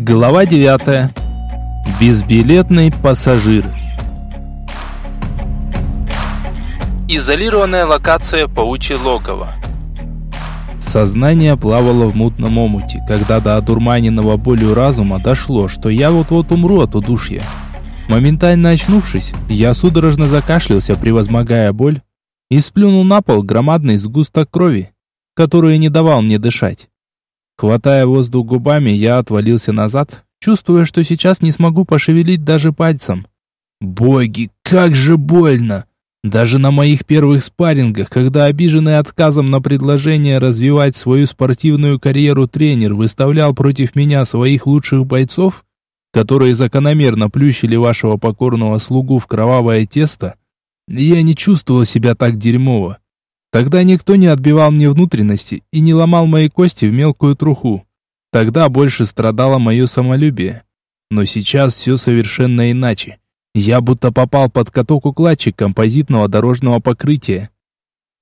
Глава 9. Безбилетный пассажир. Изолированная локация паучье логово. Сознание плавало в мутном омуте, когда до одурманенного болью разума дошло, что я вот-вот умру от удушья. Моментально очнувшись, я судорожно закашлялся, превозмогая боль, и сплюнул на пол громадный сгусток крови, который не давал мне дышать. Хватая воздух губами, я отвалился назад, чувствуя, что сейчас не смогу пошевелить даже пальцем. Боги, как же больно! Даже на моих первых спаррингах, когда обиженный отказом на предложение развивать свою спортивную карьеру тренер выставлял против меня своих лучших бойцов, которые закономерно плющили вашего покорного слугу в кровавое тесто, я не чувствовал себя так дерьмово. Тогда никто не отбивал мне внутренности и не ломал мои кости в мелкую труху. Тогда больше страдало мое самолюбие. Но сейчас все совершенно иначе. Я будто попал под каток укладчик композитного дорожного покрытия.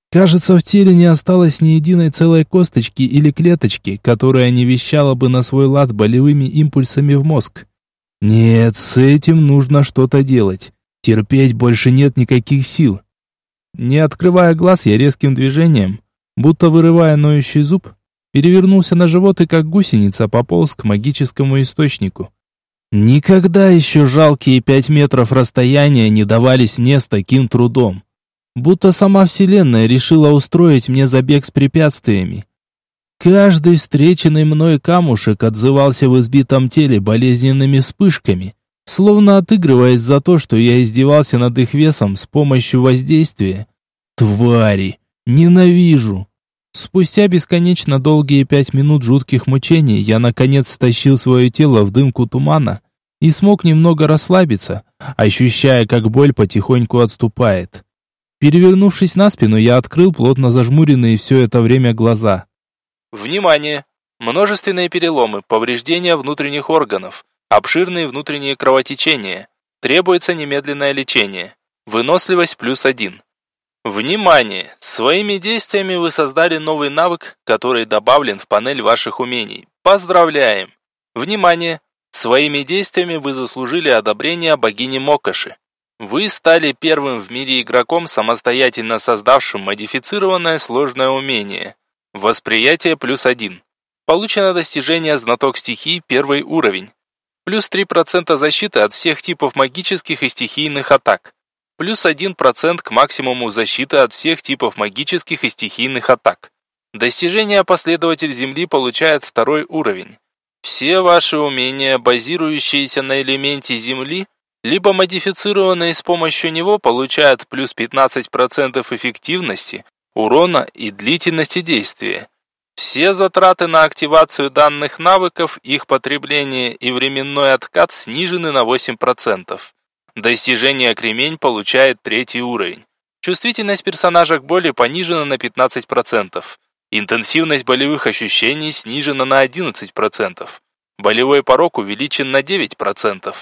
Кажется, в теле не осталось ни единой целой косточки или клеточки, которая не вещала бы на свой лад болевыми импульсами в мозг. Нет, с этим нужно что-то делать. Терпеть больше нет никаких сил. Не открывая глаз, я резким движением, будто вырывая ноющий зуб, перевернулся на живот и как гусеница пополз к магическому источнику. Никогда еще жалкие пять метров расстояния не давались мне с таким трудом. Будто сама Вселенная решила устроить мне забег с препятствиями. Каждый встреченный мной камушек отзывался в избитом теле болезненными вспышками, словно отыгрываясь за то, что я издевался над их весом с помощью воздействия. Твари! Ненавижу! Спустя бесконечно долгие пять минут жутких мучений я наконец втащил свое тело в дымку тумана и смог немного расслабиться, ощущая, как боль потихоньку отступает. Перевернувшись на спину, я открыл плотно зажмуренные все это время глаза. Внимание! Множественные переломы, повреждения внутренних органов, Обширные внутренние кровотечения. Требуется немедленное лечение. Выносливость плюс один. Внимание! Своими действиями вы создали новый навык, который добавлен в панель ваших умений. Поздравляем! Внимание! Своими действиями вы заслужили одобрение богини Мокоши. Вы стали первым в мире игроком, самостоятельно создавшим модифицированное сложное умение. Восприятие плюс один. Получено достижение знаток стихий первый уровень плюс 3% защиты от всех типов магических и стихийных атак, плюс 1% к максимуму защиты от всех типов магических и стихийных атак. Достижение последователь Земли получает второй уровень. Все ваши умения, базирующиеся на элементе Земли, либо модифицированные с помощью него, получают плюс 15% эффективности, урона и длительности действия. Все затраты на активацию данных навыков, их потребление и временной откат снижены на 8%. Достижение кремень получает третий уровень. Чувствительность персонажа к боли понижена на 15%. Интенсивность болевых ощущений снижена на 11%. Болевой порог увеличен на 9%.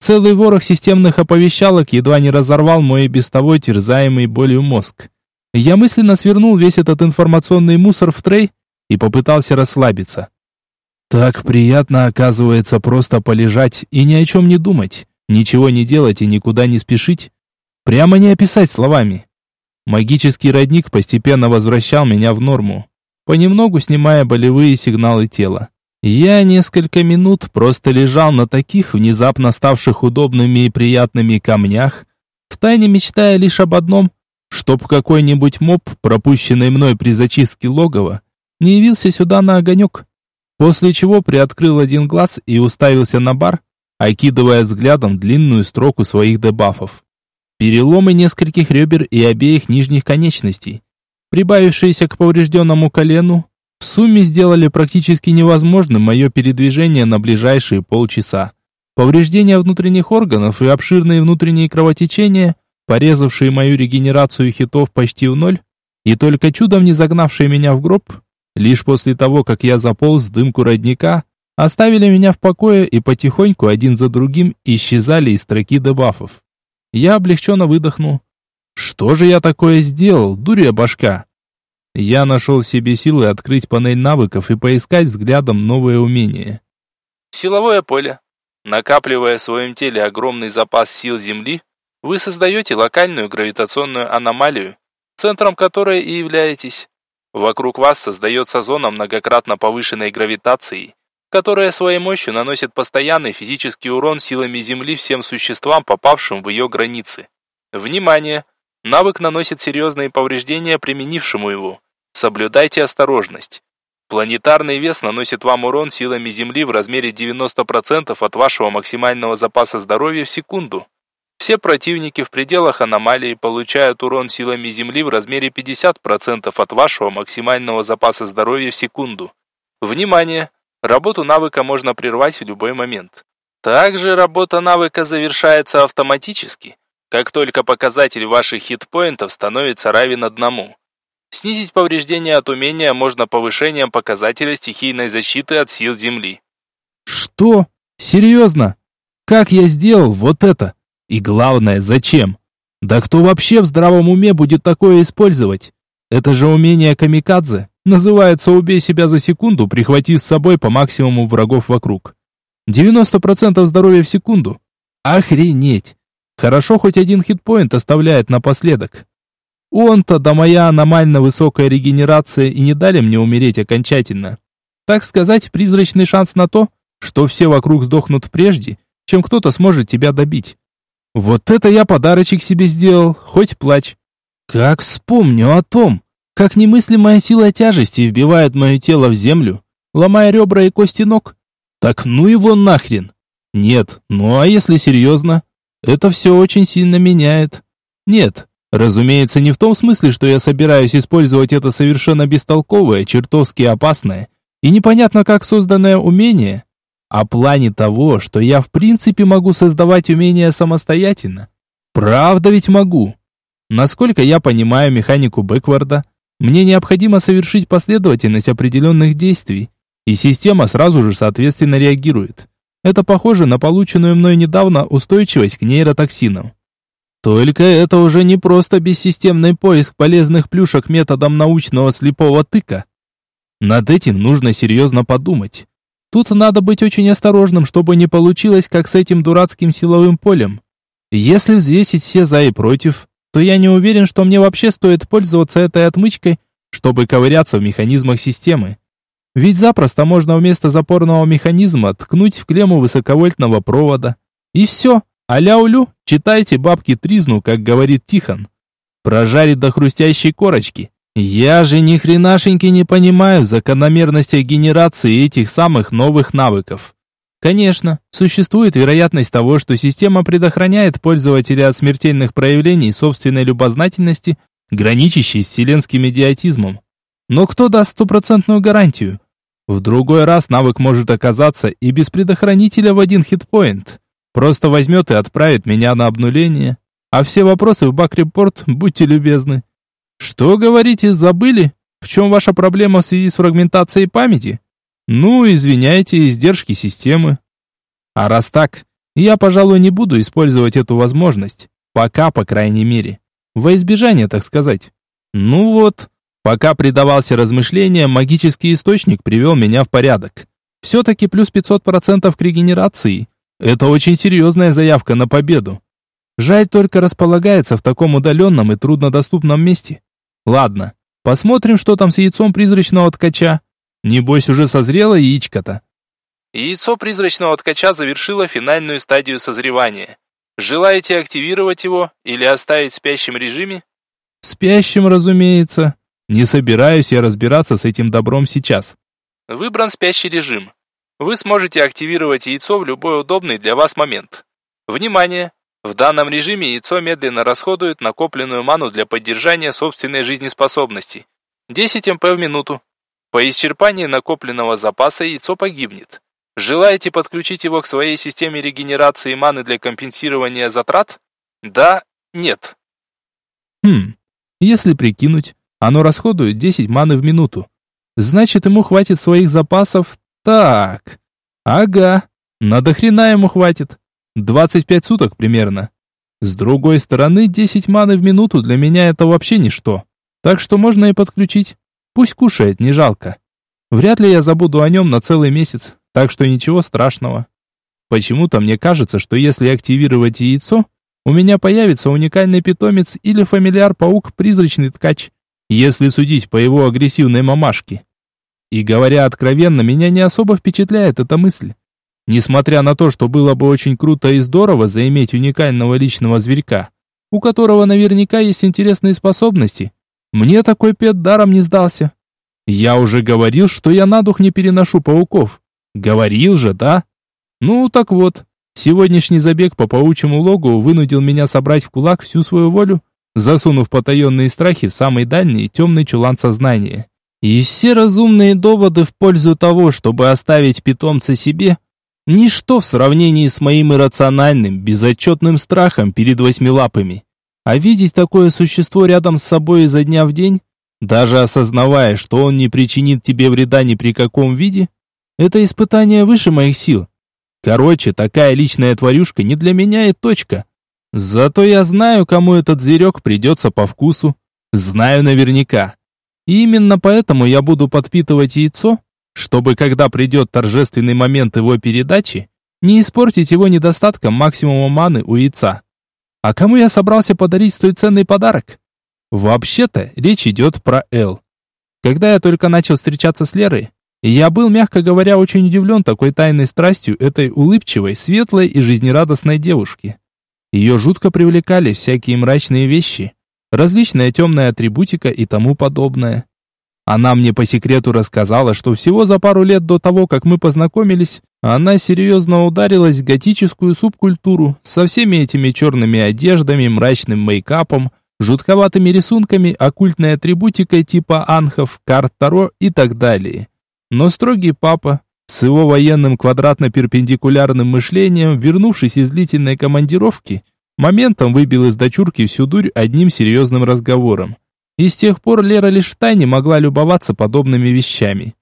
Целый ворох системных оповещалок едва не разорвал мой и без того терзаемый болью мозг. Я мысленно свернул весь этот информационный мусор в трей и попытался расслабиться. Так приятно, оказывается, просто полежать и ни о чем не думать, ничего не делать и никуда не спешить. Прямо не описать словами. Магический родник постепенно возвращал меня в норму, понемногу снимая болевые сигналы тела. Я несколько минут просто лежал на таких внезапно ставших удобными и приятными камнях, втайне мечтая лишь об одном чтоб какой-нибудь моб, пропущенный мной при зачистке логова, не явился сюда на огонек. После чего приоткрыл один глаз и уставился на бар, окидывая взглядом длинную строку своих дебафов. Переломы нескольких ребер и обеих нижних конечностей, прибавившиеся к поврежденному колену, в сумме сделали практически невозможным мое передвижение на ближайшие полчаса. Повреждения внутренних органов и обширные внутренние кровотечения – порезавшие мою регенерацию хитов почти в ноль, и только чудом не загнавшие меня в гроб, лишь после того, как я заполз в дымку родника, оставили меня в покое и потихоньку один за другим исчезали из строки дебафов. Я облегченно выдохнул. Что же я такое сделал, дурья башка? Я нашел в себе силы открыть панель навыков и поискать взглядом новое умение. Силовое поле. Накапливая в своем теле огромный запас сил Земли, вы создаете локальную гравитационную аномалию, центром которой и являетесь. Вокруг вас создается зона многократно повышенной гравитации, которая своей мощью наносит постоянный физический урон силами Земли всем существам, попавшим в ее границы. Внимание! Навык наносит серьезные повреждения применившему его. Соблюдайте осторожность. Планетарный вес наносит вам урон силами Земли в размере 90% от вашего максимального запаса здоровья в секунду. Все противники в пределах аномалии получают урон силами Земли в размере 50% от вашего максимального запаса здоровья в секунду. Внимание! Работу навыка можно прервать в любой момент. Также работа навыка завершается автоматически, как только показатель ваших хитпоинтов становится равен одному. Снизить повреждения от умения можно повышением показателя стихийной защиты от сил Земли. Что? Серьезно? Как я сделал вот это? И главное, зачем? Да кто вообще в здравом уме будет такое использовать? Это же умение камикадзе. Называется «убей себя за секунду, прихватив с собой по максимуму врагов вокруг». 90% здоровья в секунду. Охренеть! Хорошо хоть один хитпоинт оставляет напоследок. Он-то да моя аномально высокая регенерация и не дали мне умереть окончательно. Так сказать, призрачный шанс на то, что все вокруг сдохнут прежде, чем кто-то сможет тебя добить. Вот это я подарочек себе сделал, хоть плачь. Как вспомню о том, как немыслимая сила тяжести вбивает мое тело в землю, ломая ребра и кости ног. Так ну его нахрен. Нет, ну а если серьезно? Это все очень сильно меняет. Нет, разумеется, не в том смысле, что я собираюсь использовать это совершенно бестолковое, чертовски опасное и непонятно как созданное умение, а плане того, что я в принципе могу создавать умения самостоятельно. Правда ведь могу. Насколько я понимаю механику бэкварда, мне необходимо совершить последовательность определенных действий, и система сразу же соответственно реагирует. Это похоже на полученную мной недавно устойчивость к нейротоксинам. Только это уже не просто бессистемный поиск полезных плюшек методом научного слепого тыка. Над этим нужно серьезно подумать. Тут надо быть очень осторожным, чтобы не получилось, как с этим дурацким силовым полем. Если взвесить все за и против, то я не уверен, что мне вообще стоит пользоваться этой отмычкой, чтобы ковыряться в механизмах системы. Ведь запросто можно вместо запорного механизма ткнуть в клемму высоковольтного провода. И все, аля-улю, читайте бабки тризну, как говорит Тихон. Прожарить до хрустящей корочки. Я же ни хренашеньки не понимаю закономерности генерации этих самых новых навыков. Конечно, существует вероятность того, что система предохраняет пользователя от смертельных проявлений собственной любознательности, граничащей с вселенским идиотизмом. Но кто даст стопроцентную гарантию? В другой раз навык может оказаться и без предохранителя в один хитпоинт. Просто возьмет и отправит меня на обнуление. А все вопросы в бак-репорт, будьте любезны. Что, говорите, забыли? В чем ваша проблема в связи с фрагментацией памяти? Ну, извиняйте, издержки системы. А раз так, я, пожалуй, не буду использовать эту возможность. Пока, по крайней мере. Во избежание, так сказать. Ну вот, пока предавался размышлениям, магический источник привел меня в порядок. Все-таки плюс 500% к регенерации. Это очень серьезная заявка на победу. Жаль только располагается в таком удаленном и труднодоступном месте. Ладно, посмотрим, что там с яйцом призрачного ткача. Небось уже созрело яичко-то. Яйцо призрачного ткача завершило финальную стадию созревания. Желаете активировать его или оставить в спящем режиме? В спящем, разумеется. Не собираюсь я разбираться с этим добром сейчас. Выбран спящий режим. Вы сможете активировать яйцо в любой удобный для вас момент. Внимание! В данном режиме яйцо медленно расходует накопленную ману для поддержания собственной жизнеспособности. 10 МП в минуту. По исчерпании накопленного запаса яйцо погибнет. Желаете подключить его к своей системе регенерации маны для компенсирования затрат? Да, нет. Хм, если прикинуть, оно расходует 10 маны в минуту. Значит, ему хватит своих запасов. Так. Ага. Надо хрена ему хватит. 25 суток примерно. С другой стороны, 10 маны в минуту для меня это вообще ничто. Так что можно и подключить. Пусть кушает, не жалко. Вряд ли я забуду о нем на целый месяц, так что ничего страшного. Почему-то мне кажется, что если активировать яйцо, у меня появится уникальный питомец или фамильяр-паук-призрачный ткач, если судить по его агрессивной мамашке. И говоря откровенно, меня не особо впечатляет эта мысль. Несмотря на то, что было бы очень круто и здорово заиметь уникального личного зверька, у которого наверняка есть интересные способности, мне такой пет даром не сдался. Я уже говорил, что я на дух не переношу пауков. Говорил же, да? Ну, так вот, сегодняшний забег по паучьему логу вынудил меня собрать в кулак всю свою волю, засунув потаенные страхи в самый дальний темный чулан сознания. И все разумные доводы в пользу того, чтобы оставить питомца себе, ничто в сравнении с моим иррациональным, безотчетным страхом перед восьмилапыми. А видеть такое существо рядом с собой изо дня в день, даже осознавая, что он не причинит тебе вреда ни при каком виде, это испытание выше моих сил. Короче, такая личная тварюшка не для меня и точка. Зато я знаю, кому этот зверек придется по вкусу. Знаю наверняка. И именно поэтому я буду подпитывать яйцо, чтобы когда придет торжественный момент его передачи, не испортить его недостатком максимума маны у яйца. А кому я собрался подарить столь ценный подарок? Вообще-то речь идет про Эл. Когда я только начал встречаться с Лерой, я был, мягко говоря, очень удивлен такой тайной страстью этой улыбчивой, светлой и жизнерадостной девушки. Ее жутко привлекали всякие мрачные вещи, различная темная атрибутика и тому подобное. Она мне по секрету рассказала, что всего за пару лет до того, как мы познакомились, она серьезно ударилась в готическую субкультуру со всеми этими черными одеждами, мрачным мейкапом, жутковатыми рисунками, оккультной атрибутикой типа анхов, карт Таро и так далее. Но строгий папа, с его военным квадратно-перпендикулярным мышлением, вернувшись из длительной командировки, моментом выбил из дочурки всю дурь одним серьезным разговором. И с тех пор Лера лишь в тайне могла любоваться подобными вещами.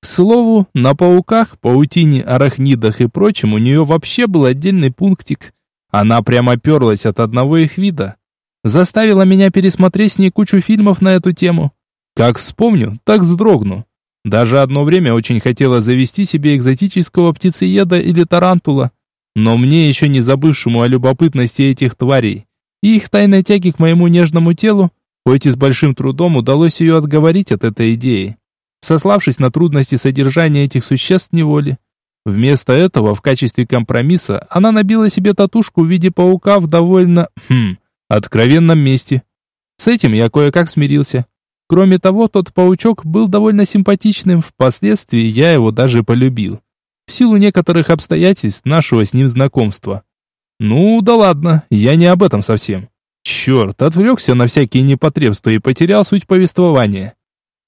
К слову, на пауках, паутине, арахнидах и прочем у нее вообще был отдельный пунктик. Она прямо перлась от одного их вида. Заставила меня пересмотреть с ней кучу фильмов на эту тему. Как вспомню, так вздрогну. Даже одно время очень хотела завести себе экзотического птицееда или тарантула. Но мне еще не забывшему о любопытности этих тварей и их тайной тяги к моему нежному телу, Хоть и с большим трудом удалось ее отговорить от этой идеи, сославшись на трудности содержания этих существ в неволе. Вместо этого, в качестве компромисса, она набила себе татушку в виде паука в довольно, хм, откровенном месте. С этим я кое-как смирился. Кроме того, тот паучок был довольно симпатичным, впоследствии я его даже полюбил. В силу некоторых обстоятельств нашего с ним знакомства. Ну, да ладно, я не об этом совсем. Черт, отвлекся на всякие непотребства и потерял суть повествования.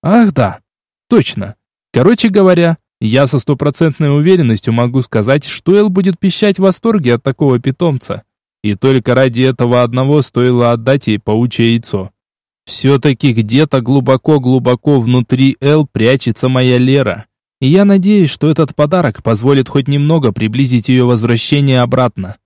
Ах да, точно. Короче говоря, я со стопроцентной уверенностью могу сказать, что Эл будет пищать в восторге от такого питомца. И только ради этого одного стоило отдать ей паучье яйцо. Все-таки где-то глубоко-глубоко внутри Эл прячется моя Лера. И я надеюсь, что этот подарок позволит хоть немного приблизить ее возвращение обратно.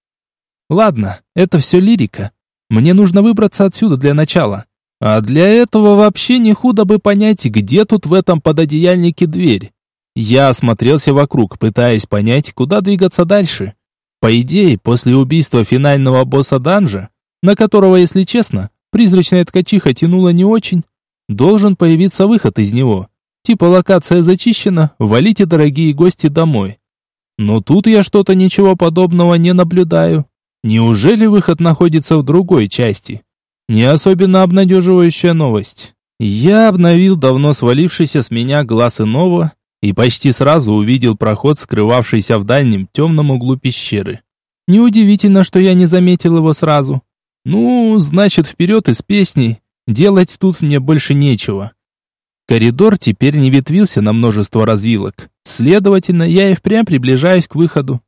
Ладно, это все лирика. Мне нужно выбраться отсюда для начала. А для этого вообще не худо бы понять, где тут в этом пододеяльнике дверь. Я осмотрелся вокруг, пытаясь понять, куда двигаться дальше. По идее, после убийства финального босса данжа, на которого, если честно, призрачная ткачиха тянула не очень, должен появиться выход из него. Типа локация зачищена, валите, дорогие гости, домой. Но тут я что-то ничего подобного не наблюдаю. Неужели выход находится в другой части? Не особенно обнадеживающая новость. Я обновил давно свалившийся с меня глаз иного и почти сразу увидел проход, скрывавшийся в дальнем темном углу пещеры. Неудивительно, что я не заметил его сразу. Ну, значит, вперед из песней. Делать тут мне больше нечего. Коридор теперь не ветвился на множество развилок. Следовательно, я и впрямь приближаюсь к выходу.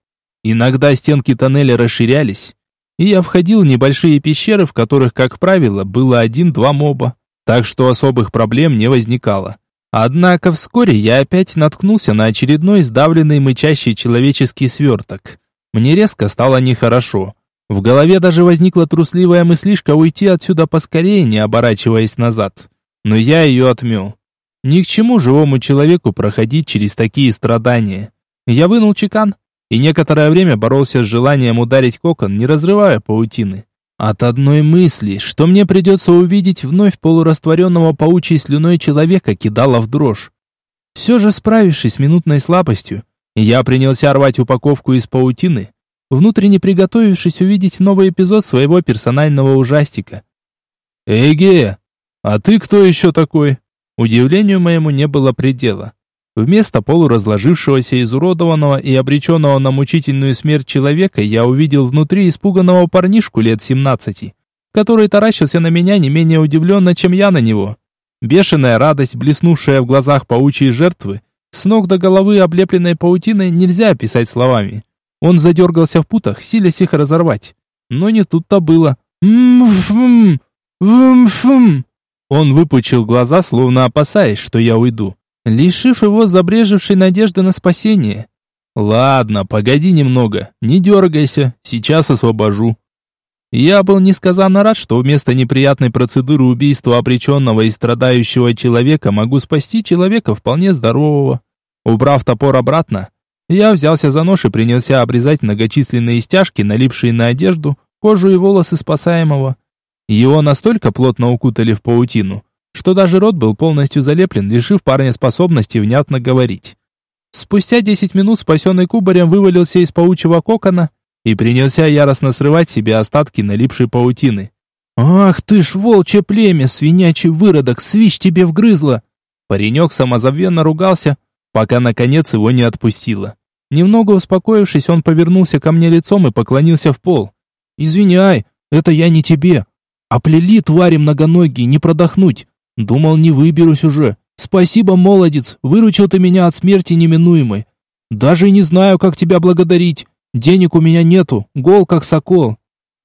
Иногда стенки тоннеля расширялись, и я входил в небольшие пещеры, в которых, как правило, было один-два моба, так что особых проблем не возникало. Однако вскоре я опять наткнулся на очередной сдавленный мычащий человеческий сверток. Мне резко стало нехорошо. В голове даже возникла трусливая мыслишка уйти отсюда поскорее, не оборачиваясь назад. Но я ее отмел. Ни к чему живому человеку проходить через такие страдания. Я вынул чекан и некоторое время боролся с желанием ударить кокон, не разрывая паутины. От одной мысли, что мне придется увидеть вновь полурастворенного паучьей слюной человека, кидала в дрожь. Все же справившись с минутной слабостью, я принялся рвать упаковку из паутины, внутренне приготовившись увидеть новый эпизод своего персонального ужастика. «Эге, а ты кто еще такой?» Удивлению моему не было предела. Вместо полуразложившегося, изуродованного и обреченного на мучительную смерть человека, я увидел внутри испуганного парнишку лет 17, который таращился на меня не менее удивленно, чем я на него. Бешеная радость, блеснувшая в глазах паучьей жертвы, с ног до головы облепленной паутиной, нельзя описать словами. Он задергался в путах, силясь их разорвать. Но не тут-то было. «М-фм! Вм-фм!» Он выпучил глаза, словно опасаясь, что я уйду лишив его забрежевшей надежды на спасение. «Ладно, погоди немного, не дергайся, сейчас освобожу». Я был несказанно рад, что вместо неприятной процедуры убийства обреченного и страдающего человека могу спасти человека вполне здорового. Убрав топор обратно, я взялся за нож и принялся обрезать многочисленные стяжки, налипшие на одежду, кожу и волосы спасаемого. Его настолько плотно укутали в паутину, что даже рот был полностью залеплен, лишив парня способности внятно говорить. Спустя 10 минут спасенный кубарем вывалился из паучьего кокона и принялся яростно срывать себе остатки налипшей паутины. «Ах ты ж волчье племя, свинячий выродок, свищ тебе вгрызла!» Паренек самозабвенно ругался, пока наконец его не отпустило. Немного успокоившись, он повернулся ко мне лицом и поклонился в пол. «Извиняй, это я не тебе. Оплели твари многоногие, не продохнуть. Думал, не выберусь уже. Спасибо, молодец, выручил ты меня от смерти неминуемой. Даже не знаю, как тебя благодарить. Денег у меня нету, гол как сокол.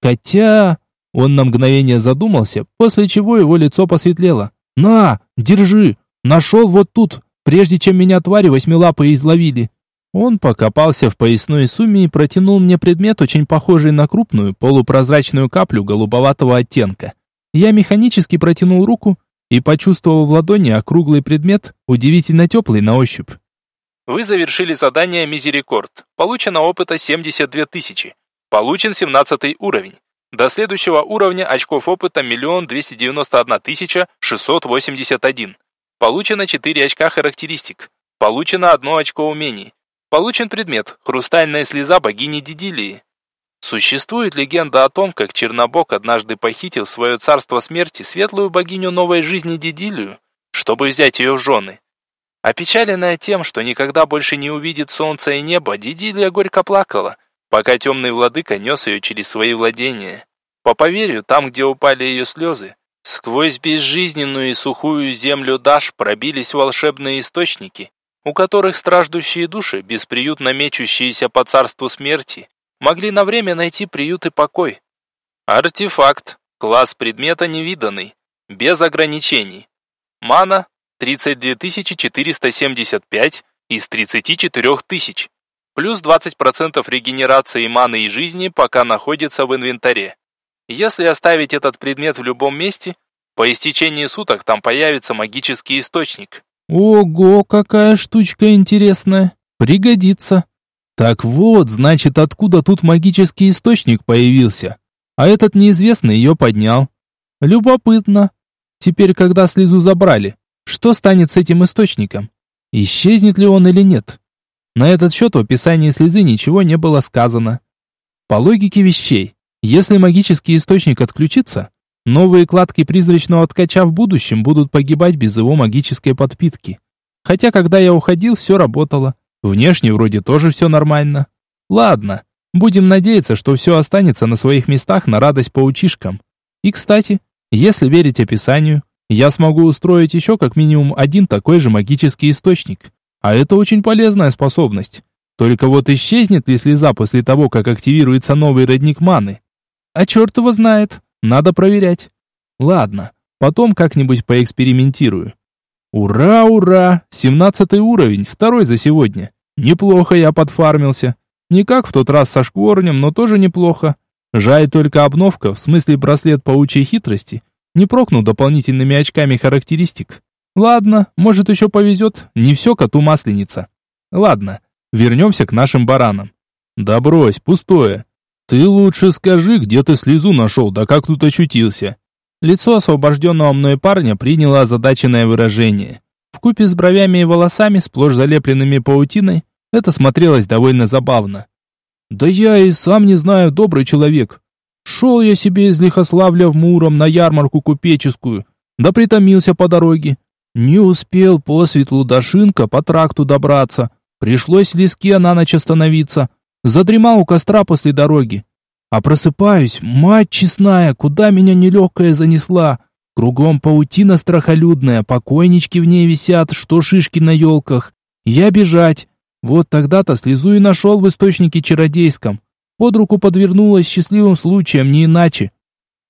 Хотя... Он на мгновение задумался, после чего его лицо посветлело. «На, держи! Нашел вот тут, прежде чем меня твари восьмилапые изловили». Он покопался в поясной сумме и протянул мне предмет, очень похожий на крупную, полупрозрачную каплю голубоватого оттенка. Я механически протянул руку и почувствовал в ладони округлый предмет, удивительно теплый на ощупь. Вы завершили задание Мизерикорд. Получено опыта 72 тысячи. Получен 17 уровень. До следующего уровня очков опыта 1 291 681. Получено 4 очка характеристик. Получено 1 очко умений. Получен предмет «Хрустальная слеза богини Дидилии». Существует легенда о том, как Чернобог однажды похитил в свое царство смерти светлую богиню новой жизни Дидилию, чтобы взять ее в жены. Опечаленная тем, что никогда больше не увидит солнца и небо, Дидилия горько плакала, пока темный владыка нес ее через свои владения. По поверью, там, где упали ее слезы, сквозь безжизненную и сухую землю Даш пробились волшебные источники, у которых страждущие души, бесприютно мечущиеся по царству смерти, могли на время найти приют и покой. Артефакт. Класс предмета невиданный. Без ограничений. Мана 32 475 из 34 тысяч. Плюс 20% регенерации маны и жизни, пока находится в инвентаре. Если оставить этот предмет в любом месте, по истечении суток там появится магический источник. Ого, какая штучка интересная. Пригодится. Так вот, значит, откуда тут магический источник появился? А этот неизвестный ее поднял. Любопытно. Теперь, когда слезу забрали, что станет с этим источником? Исчезнет ли он или нет? На этот счет в описании слезы ничего не было сказано. По логике вещей, если магический источник отключится, новые кладки призрачного ткача в будущем будут погибать без его магической подпитки. Хотя, когда я уходил, все работало. Внешне вроде тоже все нормально. Ладно, будем надеяться, что все останется на своих местах на радость паучишкам. И, кстати, если верить описанию, я смогу устроить еще как минимум один такой же магический источник. А это очень полезная способность. Только вот исчезнет ли слеза после того, как активируется новый родник маны? А черт его знает, надо проверять. Ладно, потом как-нибудь поэкспериментирую. Ура, ура! Семнадцатый уровень, второй за сегодня. Неплохо я подфармился. Не как в тот раз со шкворнем, но тоже неплохо. Жаль только обновка, в смысле браслет паучьей хитрости, не прокнул дополнительными очками характеристик. Ладно, может еще повезет, не все коту масленица. Ладно, Вернемся к нашим баранам. Да брось, пустое. Ты лучше скажи, где ты слезу нашел, да как тут очутился. Лицо освобожденного мной парня приняло озадаченное выражение. Вкупе с бровями и волосами, сплошь залепленными паутиной, это смотрелось довольно забавно. «Да я и сам не знаю, добрый человек. Шел я себе из Лихославля в Муром на ярмарку купеческую, да притомился по дороге. Не успел по светлу до Шинка по тракту добраться. Пришлось в леске на ночь остановиться. Задремал у костра после дороги. А просыпаюсь, мать честная, куда меня нелегкая занесла. Кругом паутина страхолюдная, покойнички в ней висят, что шишки на елках. Я бежать. Вот тогда-то слезу и нашел в источнике чародейском. Под руку подвернулась счастливым случаем, не иначе.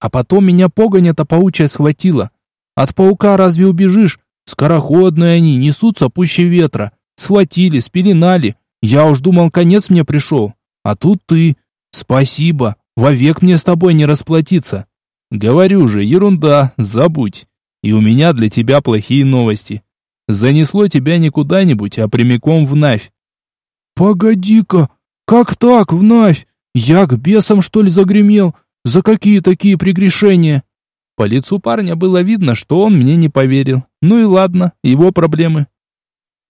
А потом меня погонь эта паучья схватила. От паука разве убежишь? Скороходные они, несутся пуще ветра. Схватили, спеленали. Я уж думал, конец мне пришел. А тут ты. Спасибо, вовек мне с тобой не расплатиться. Говорю же, ерунда, забудь. И у меня для тебя плохие новости. Занесло тебя не куда-нибудь, а прямиком в Навь. Погоди-ка, как так в Навь? Я к бесам что ли загремел? За какие такие прегрешения? По лицу парня было видно, что он мне не поверил. Ну и ладно, его проблемы.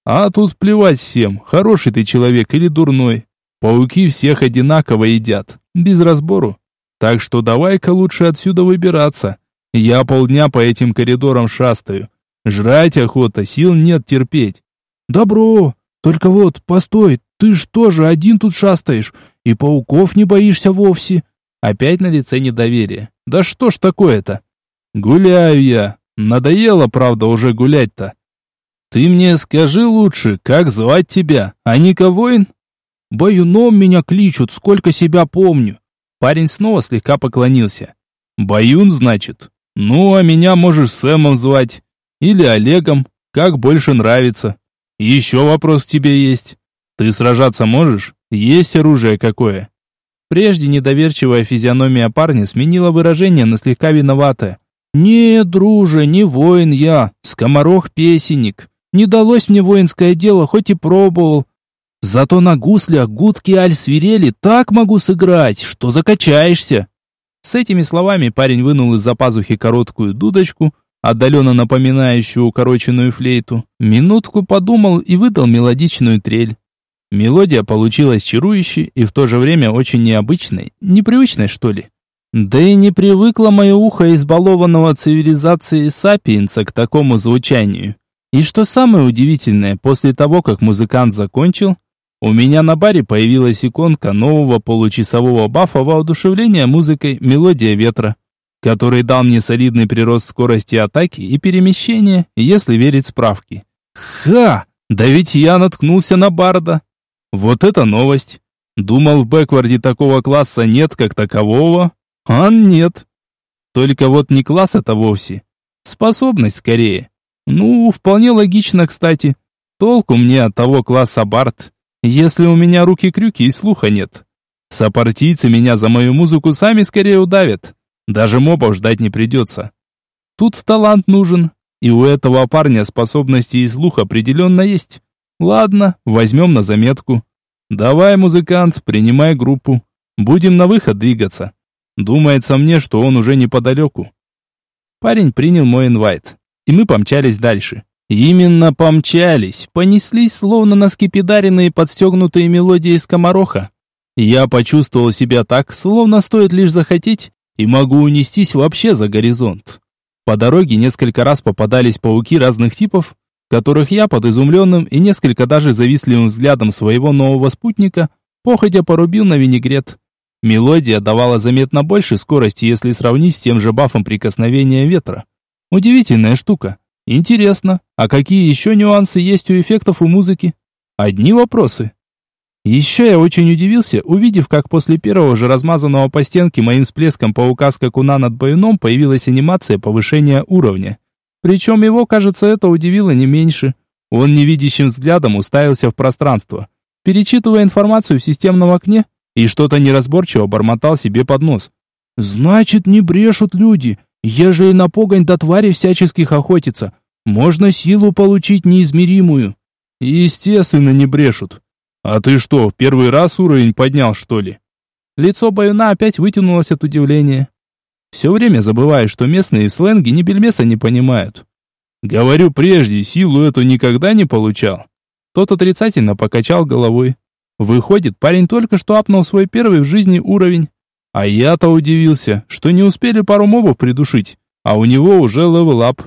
А тут плевать всем, хороший ты человек или дурной. Пауки всех одинаково едят, без разбору. Так что давай-ка лучше отсюда выбираться. Я полдня по этим коридорам шастаю. Жрать охота, сил нет терпеть. Добро, только вот, постой, ты ж тоже один тут шастаешь, и пауков не боишься вовсе. Опять на лице недоверие. Да что ж такое-то? Гуляю я. Надоело, правда, уже гулять-то. Ты мне скажи лучше, как звать тебя? Аника Воин? Баюном меня кличут, сколько себя помню. Парень снова слегка поклонился. Баюн, значит? Ну, а меня можешь Сэмом звать. Или Олегом, как больше нравится. еще вопрос к тебе есть. Ты сражаться можешь? Есть оружие какое? Прежде недоверчивая физиономия парня сменила выражение на слегка виноватое. «Не, друже, не воин я, скоморох-песенник. Не далось мне воинское дело, хоть и пробовал. Зато на гуслях гудки аль-свирели так могу сыграть, что закачаешься. С этими словами парень вынул из-за пазухи короткую дудочку, отдаленно напоминающую укороченную флейту. Минутку подумал и выдал мелодичную трель. Мелодия получилась чарующей и в то же время очень необычной, непривычной, что ли. Да и не привыкло мое ухо избалованного цивилизацией сапиенса к такому звучанию. И что самое удивительное, после того, как музыкант закончил, у меня на баре появилась иконка нового получасового бафа воодушевления музыкой «Мелодия ветра», который дал мне солидный прирост скорости атаки и перемещения, если верить справке. Ха! Да ведь я наткнулся на барда. Вот это новость. Думал, в бэкварде такого класса нет как такового, а нет. Только вот не класс это вовсе. Способность скорее. Ну, вполне логично, кстати. Толку мне от того класса бард, если у меня руки-крюки и слуха нет. Сопартийцы меня за мою музыку сами скорее удавят. Даже мобов ждать не придется. Тут талант нужен, и у этого парня способности и слух определенно есть. Ладно, возьмем на заметку. Давай, музыкант, принимай группу. Будем на выход двигаться. Думается мне, что он уже неподалеку. Парень принял мой инвайт, и мы помчались дальше. Именно помчались, понеслись, словно на скипидаренные подстегнутые мелодии скомороха. Я почувствовал себя так, словно стоит лишь захотеть, и могу унестись вообще за горизонт. По дороге несколько раз попадались пауки разных типов, которых я под изумленным и несколько даже завистливым взглядом своего нового спутника походя порубил на винегрет. Мелодия давала заметно больше скорости, если сравнить с тем же бафом прикосновения ветра. Удивительная штука. Интересно, а какие еще нюансы есть у эффектов у музыки? Одни вопросы. Еще я очень удивился, увидев, как после первого же размазанного по стенке моим всплеском паука скакуна над баюном появилась анимация повышения уровня. Причем его, кажется, это удивило не меньше. Он невидящим взглядом уставился в пространство, перечитывая информацию в системном окне, и что-то неразборчиво бормотал себе под нос. «Значит, не брешут люди, Ежели на погонь до твари всяческих охотиться, можно силу получить неизмеримую. Естественно, не брешут. «А ты что, в первый раз уровень поднял, что ли?» Лицо Баюна опять вытянулось от удивления. Все время забываю, что местные в сленге ни бельмеса не понимают. Говорю прежде, силу эту никогда не получал. Тот отрицательно покачал головой. Выходит, парень только что апнул свой первый в жизни уровень. А я-то удивился, что не успели пару мобов придушить, а у него уже level-up.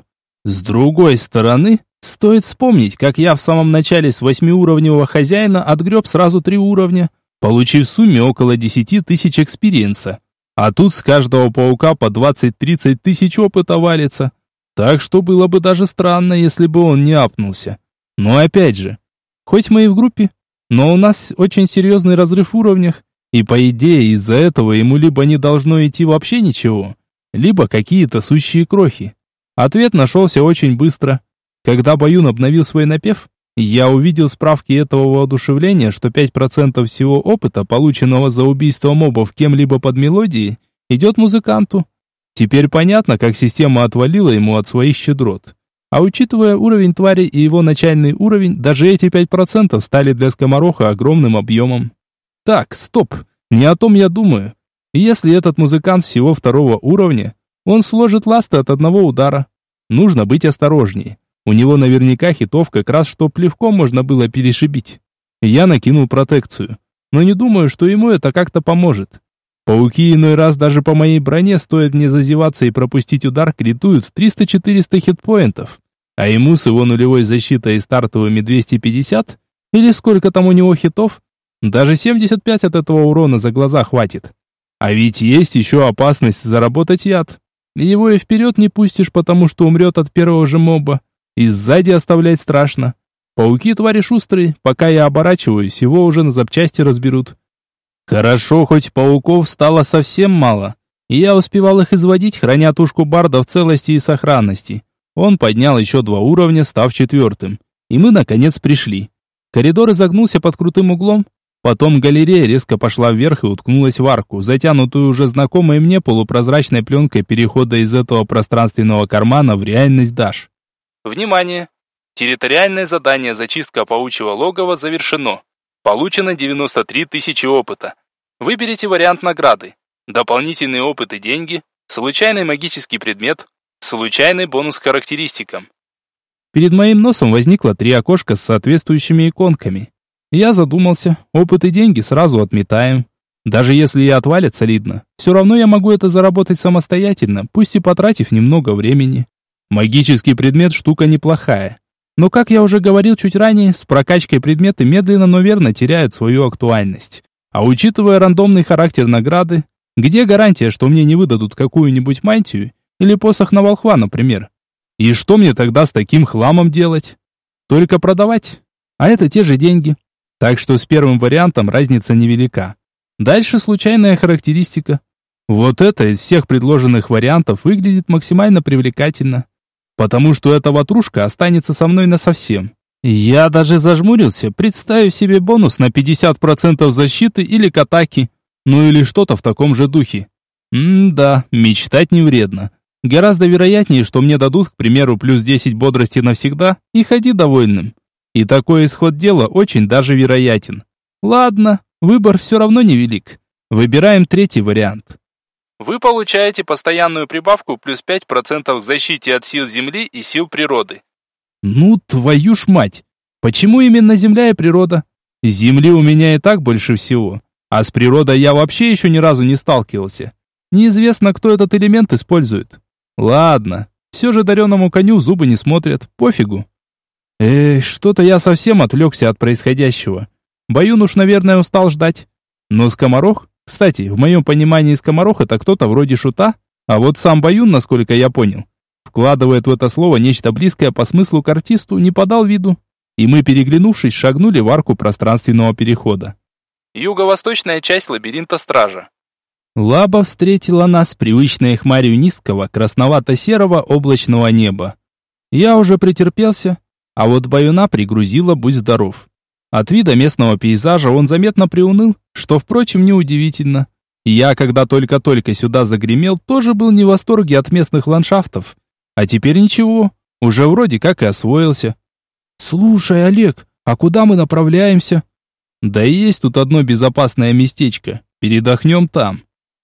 С другой стороны, стоит вспомнить, как я в самом начале с восьмиуровневого хозяина отгреб сразу три уровня, получив в сумме около 10 тысяч экспириенса. А тут с каждого паука по 20-30 тысяч опыта валится. Так что было бы даже странно, если бы он не апнулся. Но опять же, хоть мы и в группе, но у нас очень серьезный разрыв в уровнях, и по идее из-за этого ему либо не должно идти вообще ничего, либо какие-то сущие крохи. Ответ нашелся очень быстро. Когда Баюн обновил свой напев, я увидел справки этого воодушевления, что 5% всего опыта, полученного за убийство мобов кем-либо под мелодией, идет музыканту. Теперь понятно, как система отвалила ему от своих щедрот. А учитывая уровень твари и его начальный уровень, даже эти 5% стали для скомороха огромным объемом. Так, стоп, не о том я думаю. Если этот музыкант всего второго уровня, он сложит ласты от одного удара. Нужно быть осторожнее. У него наверняка хитов как раз, что плевком можно было перешибить. Я накинул протекцию, но не думаю, что ему это как-то поможет. Пауки иной раз даже по моей броне, стоит мне зазеваться и пропустить удар, критуют 300-400 хитпоинтов. А ему с его нулевой защитой и стартовыми 250, или сколько там у него хитов, даже 75 от этого урона за глаза хватит. А ведь есть еще опасность заработать яд. Его и вперед не пустишь, потому что умрет от первого же моба. И сзади оставлять страшно. Пауки твари шустрые, пока я оборачиваюсь, его уже на запчасти разберут. Хорошо, хоть пауков стало совсем мало. И я успевал их изводить, храня тушку барда в целости и сохранности. Он поднял еще два уровня, став четвертым. И мы, наконец, пришли. Коридор изогнулся под крутым углом. Потом галерея резко пошла вверх и уткнулась в арку, затянутую уже знакомой мне полупрозрачной пленкой перехода из этого пространственного кармана в реальность Даш. Внимание! Территориальное задание «Зачистка паучьего логова» завершено. Получено 93 тысячи опыта. Выберите вариант награды. Дополнительный опыт и деньги, случайный магический предмет, случайный бонус к характеристикам. Перед моим носом возникло три окошка с соответствующими иконками. Я задумался, опыт и деньги сразу отметаем. Даже если и отвалят солидно, все равно я могу это заработать самостоятельно, пусть и потратив немного времени. Магический предмет штука неплохая. Но, как я уже говорил чуть ранее, с прокачкой предметы медленно, но верно теряют свою актуальность. А учитывая рандомный характер награды, где гарантия, что мне не выдадут какую-нибудь мантию или посох на волхва, например? И что мне тогда с таким хламом делать? Только продавать. А это те же деньги. Так что с первым вариантом разница невелика. Дальше случайная характеристика. Вот это из всех предложенных вариантов выглядит максимально привлекательно потому что эта ватрушка останется со мной насовсем. Я даже зажмурился, представив себе бонус на 50% защиты или к атаке, ну или что-то в таком же духе. М-да, мечтать не вредно. Гораздо вероятнее, что мне дадут, к примеру, плюс 10 бодрости навсегда и ходи довольным. И такой исход дела очень даже вероятен. Ладно, выбор все равно невелик. Выбираем третий вариант. Вы получаете постоянную прибавку плюс 5% к защите от сил Земли и сил природы. Ну, твою ж мать! Почему именно Земля и природа? Земли у меня и так больше всего. А с природой я вообще еще ни разу не сталкивался. Неизвестно, кто этот элемент использует. Ладно, все же дареному коню зубы не смотрят, пофигу. Эх, что-то я совсем отвлекся от происходящего. Баюн уж, наверное, устал ждать. Но скоморох кстати, в моем понимании скоморох это кто-то вроде шута, а вот сам Баюн, насколько я понял, вкладывает в это слово нечто близкое по смыслу к артисту, не подал виду. И мы, переглянувшись, шагнули в арку пространственного перехода. Юго-восточная часть лабиринта Стража. Лаба встретила нас привычной хмарью низкого, красновато-серого облачного неба. Я уже претерпелся, а вот Баюна пригрузила «Будь здоров». От вида местного пейзажа он заметно приуныл, что, впрочем, неудивительно. Я, когда только-только сюда загремел, тоже был не в восторге от местных ландшафтов. А теперь ничего, уже вроде как и освоился. «Слушай, Олег, а куда мы направляемся?» Да и есть тут одно безопасное местечко. Передохнем там.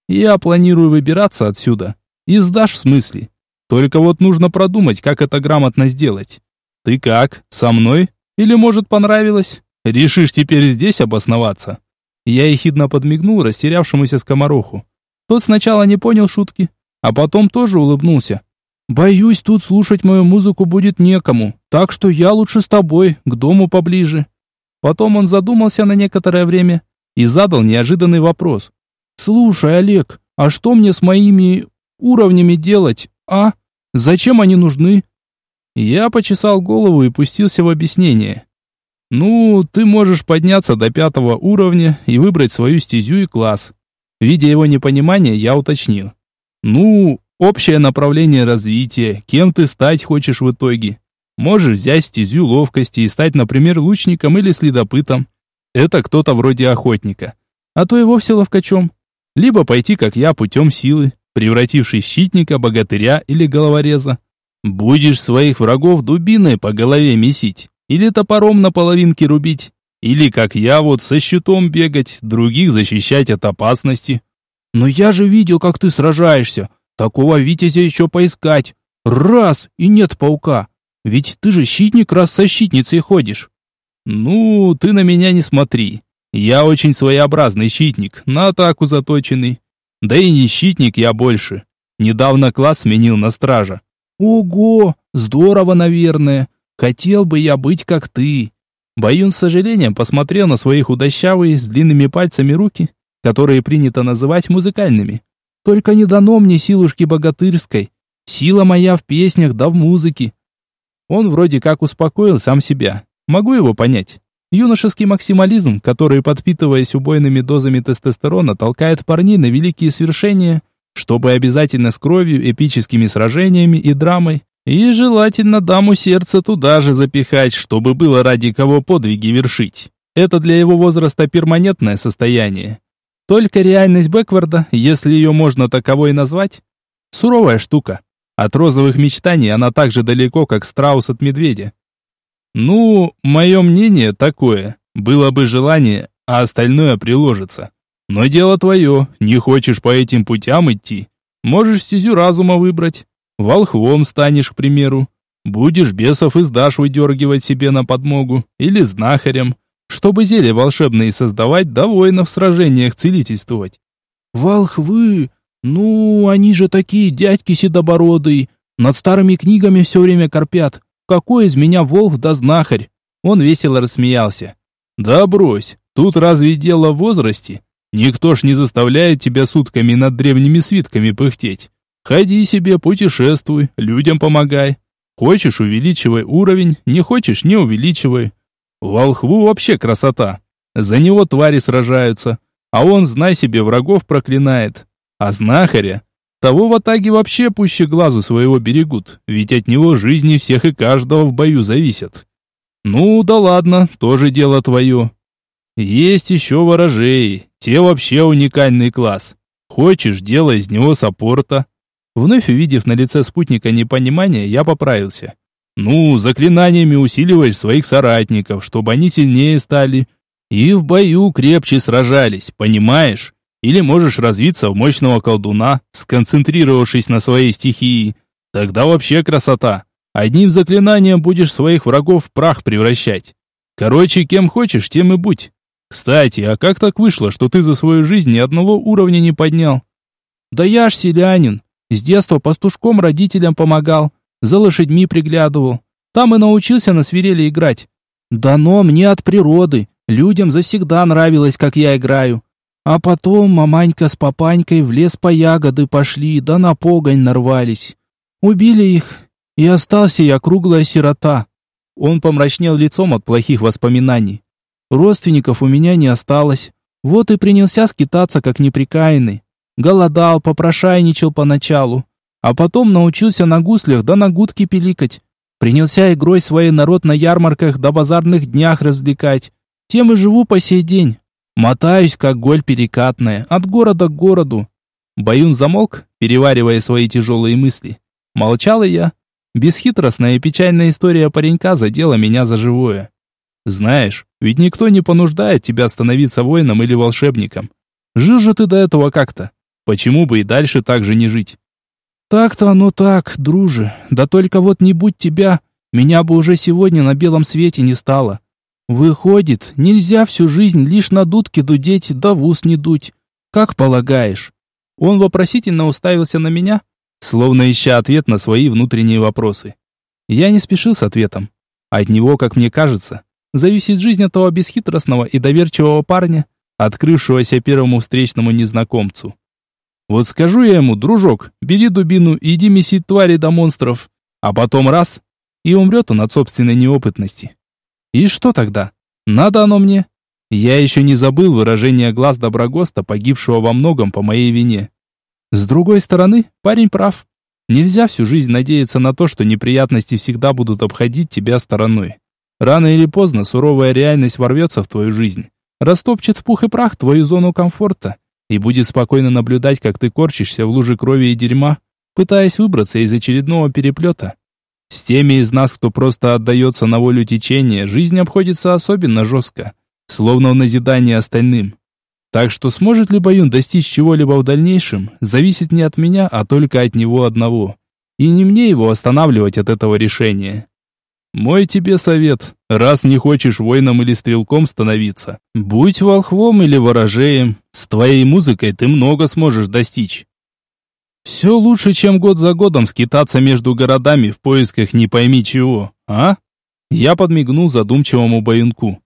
Я планирую выбираться отсюда. И сдашь в смысле. Только вот нужно продумать, как это грамотно сделать. Ты как, со мной? Или, может, понравилось? Решишь теперь здесь обосноваться?» Я ехидно подмигнул растерявшемуся скомороху. Тот сначала не понял шутки, а потом тоже улыбнулся. «Боюсь, тут слушать мою музыку будет некому, так что я лучше с тобой, к дому поближе». Потом он задумался на некоторое время и задал неожиданный вопрос. «Слушай, Олег, а что мне с моими уровнями делать, а? Зачем они нужны?» Я почесал голову и пустился в объяснение. Ну, ты можешь подняться до пятого уровня и выбрать свою стезю и класс. Видя его непонимание, я уточнил. Ну, общее направление развития, кем ты стать хочешь в итоге. Можешь взять стезю ловкости и стать, например, лучником или следопытом. Это кто-то вроде охотника. А то и вовсе ловкачом. Либо пойти, как я, путем силы, превратившись в щитника, богатыря или головореза. Будешь своих врагов дубиной по голове месить. Или топором на половинке рубить. Или, как я, вот со щитом бегать, других защищать от опасности. Но я же видел, как ты сражаешься. Такого витязя еще поискать. Раз, и нет паука. Ведь ты же щитник, раз со щитницей ходишь. Ну, ты на меня не смотри. Я очень своеобразный щитник, на атаку заточенный. Да и не щитник я больше. Недавно класс сменил на стража. Ого, здорово, наверное. Хотел бы я быть как ты. Баюн с сожалением посмотрел на свои худощавые с длинными пальцами руки, которые принято называть музыкальными. Только не дано мне силушки богатырской. Сила моя в песнях да в музыке. Он вроде как успокоил сам себя. Могу его понять. Юношеский максимализм, который, подпитываясь убойными дозами тестостерона, толкает парней на великие свершения, чтобы обязательно с кровью, эпическими сражениями и драмой и желательно даму сердца туда же запихать, чтобы было ради кого подвиги вершить. Это для его возраста перманентное состояние. Только реальность Бэкварда, если ее можно таковой назвать, суровая штука. От розовых мечтаний она так же далеко, как страус от медведя. Ну, мое мнение такое. Было бы желание, а остальное приложится. Но дело твое, не хочешь по этим путям идти. Можешь стезю разума выбрать. Волхвом станешь, к примеру. Будешь бесов и сдашь выдергивать себе на подмогу. Или знахарем, чтобы зелья волшебные создавать, да воинов в сражениях целительствовать. Волхвы? Ну, они же такие дядьки седобородые. Над старыми книгами все время корпят. Какой из меня волк да знахарь? Он весело рассмеялся. Да брось, тут разве дело в возрасте? Никто ж не заставляет тебя сутками над древними свитками пыхтеть. Ходи себе, путешествуй, людям помогай. Хочешь, увеличивай уровень, не хочешь, не увеличивай. Волхву вообще красота. За него твари сражаются, а он, знай себе, врагов проклинает. А знахаря, того в атаге вообще пуще глазу своего берегут, ведь от него жизни всех и каждого в бою зависят. Ну да ладно, тоже дело твое. Есть еще ворожеи, те вообще уникальный класс. Хочешь, делай из него саппорта, Вновь увидев на лице спутника непонимание, я поправился. «Ну, заклинаниями усиливаешь своих соратников, чтобы они сильнее стали. И в бою крепче сражались, понимаешь? Или можешь развиться в мощного колдуна, сконцентрировавшись на своей стихии. Тогда вообще красота. Одним заклинанием будешь своих врагов в прах превращать. Короче, кем хочешь, тем и будь. Кстати, а как так вышло, что ты за свою жизнь ни одного уровня не поднял? Да я ж селянин, с детства пастушком родителям помогал, за лошадьми приглядывал. Там и научился на свирели играть. Дано мне от природы. Людям завсегда нравилось, как я играю. А потом маманька с папанькой в лес по ягоды пошли, да на погонь нарвались. Убили их, и остался я круглая сирота. Он помрачнел лицом от плохих воспоминаний. Родственников у меня не осталось. Вот и принялся скитаться, как неприкаянный. Голодал, попрошайничал поначалу, а потом научился на гуслях да на гудки пиликать. Принялся игрой своей народ на ярмарках да базарных днях развлекать. Тем и живу по сей день. Мотаюсь, как голь перекатная, от города к городу. Баюн замолк, переваривая свои тяжелые мысли. Молчал и я. Бесхитростная и печальная история паренька задела меня за живое. Знаешь, ведь никто не понуждает тебя становиться воином или волшебником. Жил же ты до этого как-то. Почему бы и дальше так же не жить? Так-то оно так, друже. Да только вот не будь тебя, меня бы уже сегодня на белом свете не стало. Выходит, нельзя всю жизнь лишь на дудке дудеть, да в ус не дуть. Как полагаешь? Он вопросительно уставился на меня, словно ища ответ на свои внутренние вопросы. Я не спешил с ответом. От него, как мне кажется, зависит жизнь этого бесхитростного и доверчивого парня, открывшегося первому встречному незнакомцу. Вот скажу я ему, дружок, бери дубину и иди месить твари до монстров, а потом раз, и умрет он от собственной неопытности. И что тогда? Надо оно мне? Я еще не забыл выражение глаз Доброгоста, погибшего во многом по моей вине. С другой стороны, парень прав. Нельзя всю жизнь надеяться на то, что неприятности всегда будут обходить тебя стороной. Рано или поздно суровая реальность ворвется в твою жизнь, растопчет в пух и прах твою зону комфорта и будет спокойно наблюдать, как ты корчишься в луже крови и дерьма, пытаясь выбраться из очередного переплета. С теми из нас, кто просто отдается на волю течения, жизнь обходится особенно жестко, словно в назидание остальным. Так что сможет ли Баюн достичь чего-либо в дальнейшем, зависит не от меня, а только от него одного. И не мне его останавливать от этого решения. Мой тебе совет, раз не хочешь воином или стрелком становиться, будь волхвом или ворожеем, с твоей музыкой ты много сможешь достичь. Все лучше, чем год за годом скитаться между городами в поисках не пойми чего, а? Я подмигнул задумчивому баюнку.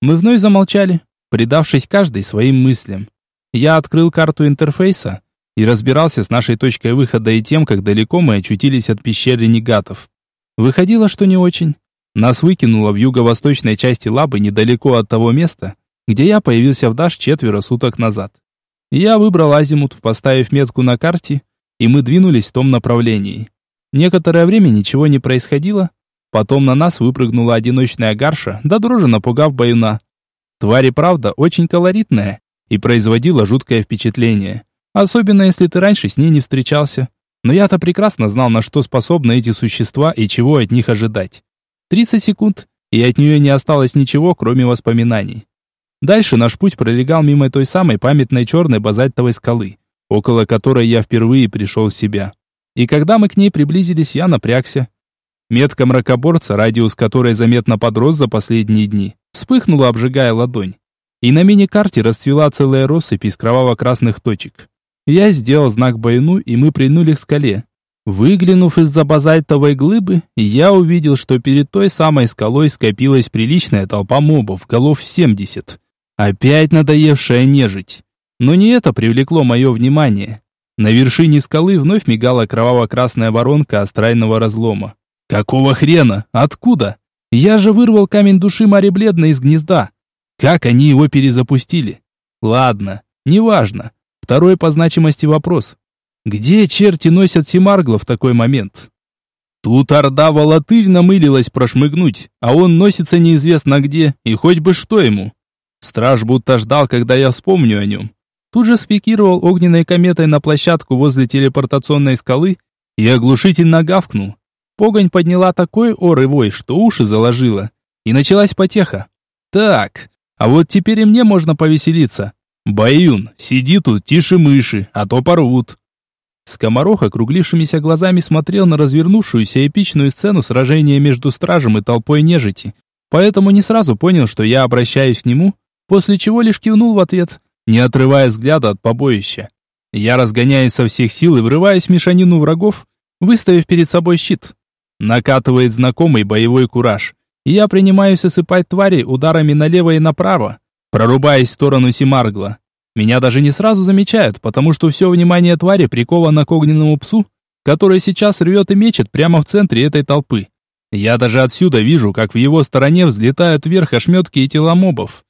Мы вновь замолчали, предавшись каждой своим мыслям. Я открыл карту интерфейса и разбирался с нашей точкой выхода и тем, как далеко мы очутились от пещеры ренегатов. Выходило, что не очень. Нас выкинуло в юго-восточной части лабы недалеко от того места, где я появился в Даш четверо суток назад. Я выбрал азимут, поставив метку на карте, и мы двинулись в том направлении. Некоторое время ничего не происходило, потом на нас выпрыгнула одиночная гарша, да дрожи напугав баюна. Тварь и правда очень колоритная и производила жуткое впечатление. Особенно если ты раньше с ней не встречался. Но я-то прекрасно знал, на что способны эти существа и чего от них ожидать. 30 секунд, и от нее не осталось ничего, кроме воспоминаний. Дальше наш путь пролегал мимо той самой памятной черной базальтовой скалы, около которой я впервые пришел в себя. И когда мы к ней приблизились, я напрягся. Метка мракоборца, радиус которой заметно подрос за последние дни, вспыхнула, обжигая ладонь. И на мини-карте расцвела целая россыпь из кроваво-красных точек. Я сделал знак Байну, и мы прильнули к скале. Выглянув из-за базальтовой глыбы, я увидел, что перед той самой скалой скопилась приличная толпа мобов, голов 70. Опять надоевшая нежить. Но не это привлекло мое внимание. На вершине скалы вновь мигала кроваво-красная воронка астрального разлома. Какого хрена? Откуда? Я же вырвал камень души Мари Бледной из гнезда. Как они его перезапустили? Ладно, неважно. Второй по значимости вопрос. Где черти носят Симаргла в такой момент? Тут орда волотырь намылилась прошмыгнуть, а он носится неизвестно где, и хоть бы что ему. Страж будто ждал, когда я вспомню о нем. Тут же спикировал огненной кометой на площадку возле телепортационной скалы и оглушительно гавкнул. Погонь подняла такой ор и вой, что уши заложила. И началась потеха. Так, а вот теперь и мне можно повеселиться. Баюн, сиди тут тише мыши, а то порвут. Скоморох округлившимися глазами смотрел на развернувшуюся эпичную сцену сражения между стражем и толпой нежити, поэтому не сразу понял, что я обращаюсь к нему, после чего лишь кивнул в ответ, не отрывая взгляда от побоища. Я разгоняюсь со всех сил и врываюсь в мешанину врагов, выставив перед собой щит. Накатывает знакомый боевой кураж. Я принимаюсь осыпать твари ударами налево и направо, прорубаясь в сторону Симаргла. Меня даже не сразу замечают, потому что все внимание твари приковано к огненному псу, который сейчас рвет и мечет прямо в центре этой толпы. Я даже отсюда вижу, как в его стороне взлетают вверх ошметки и тела мобов.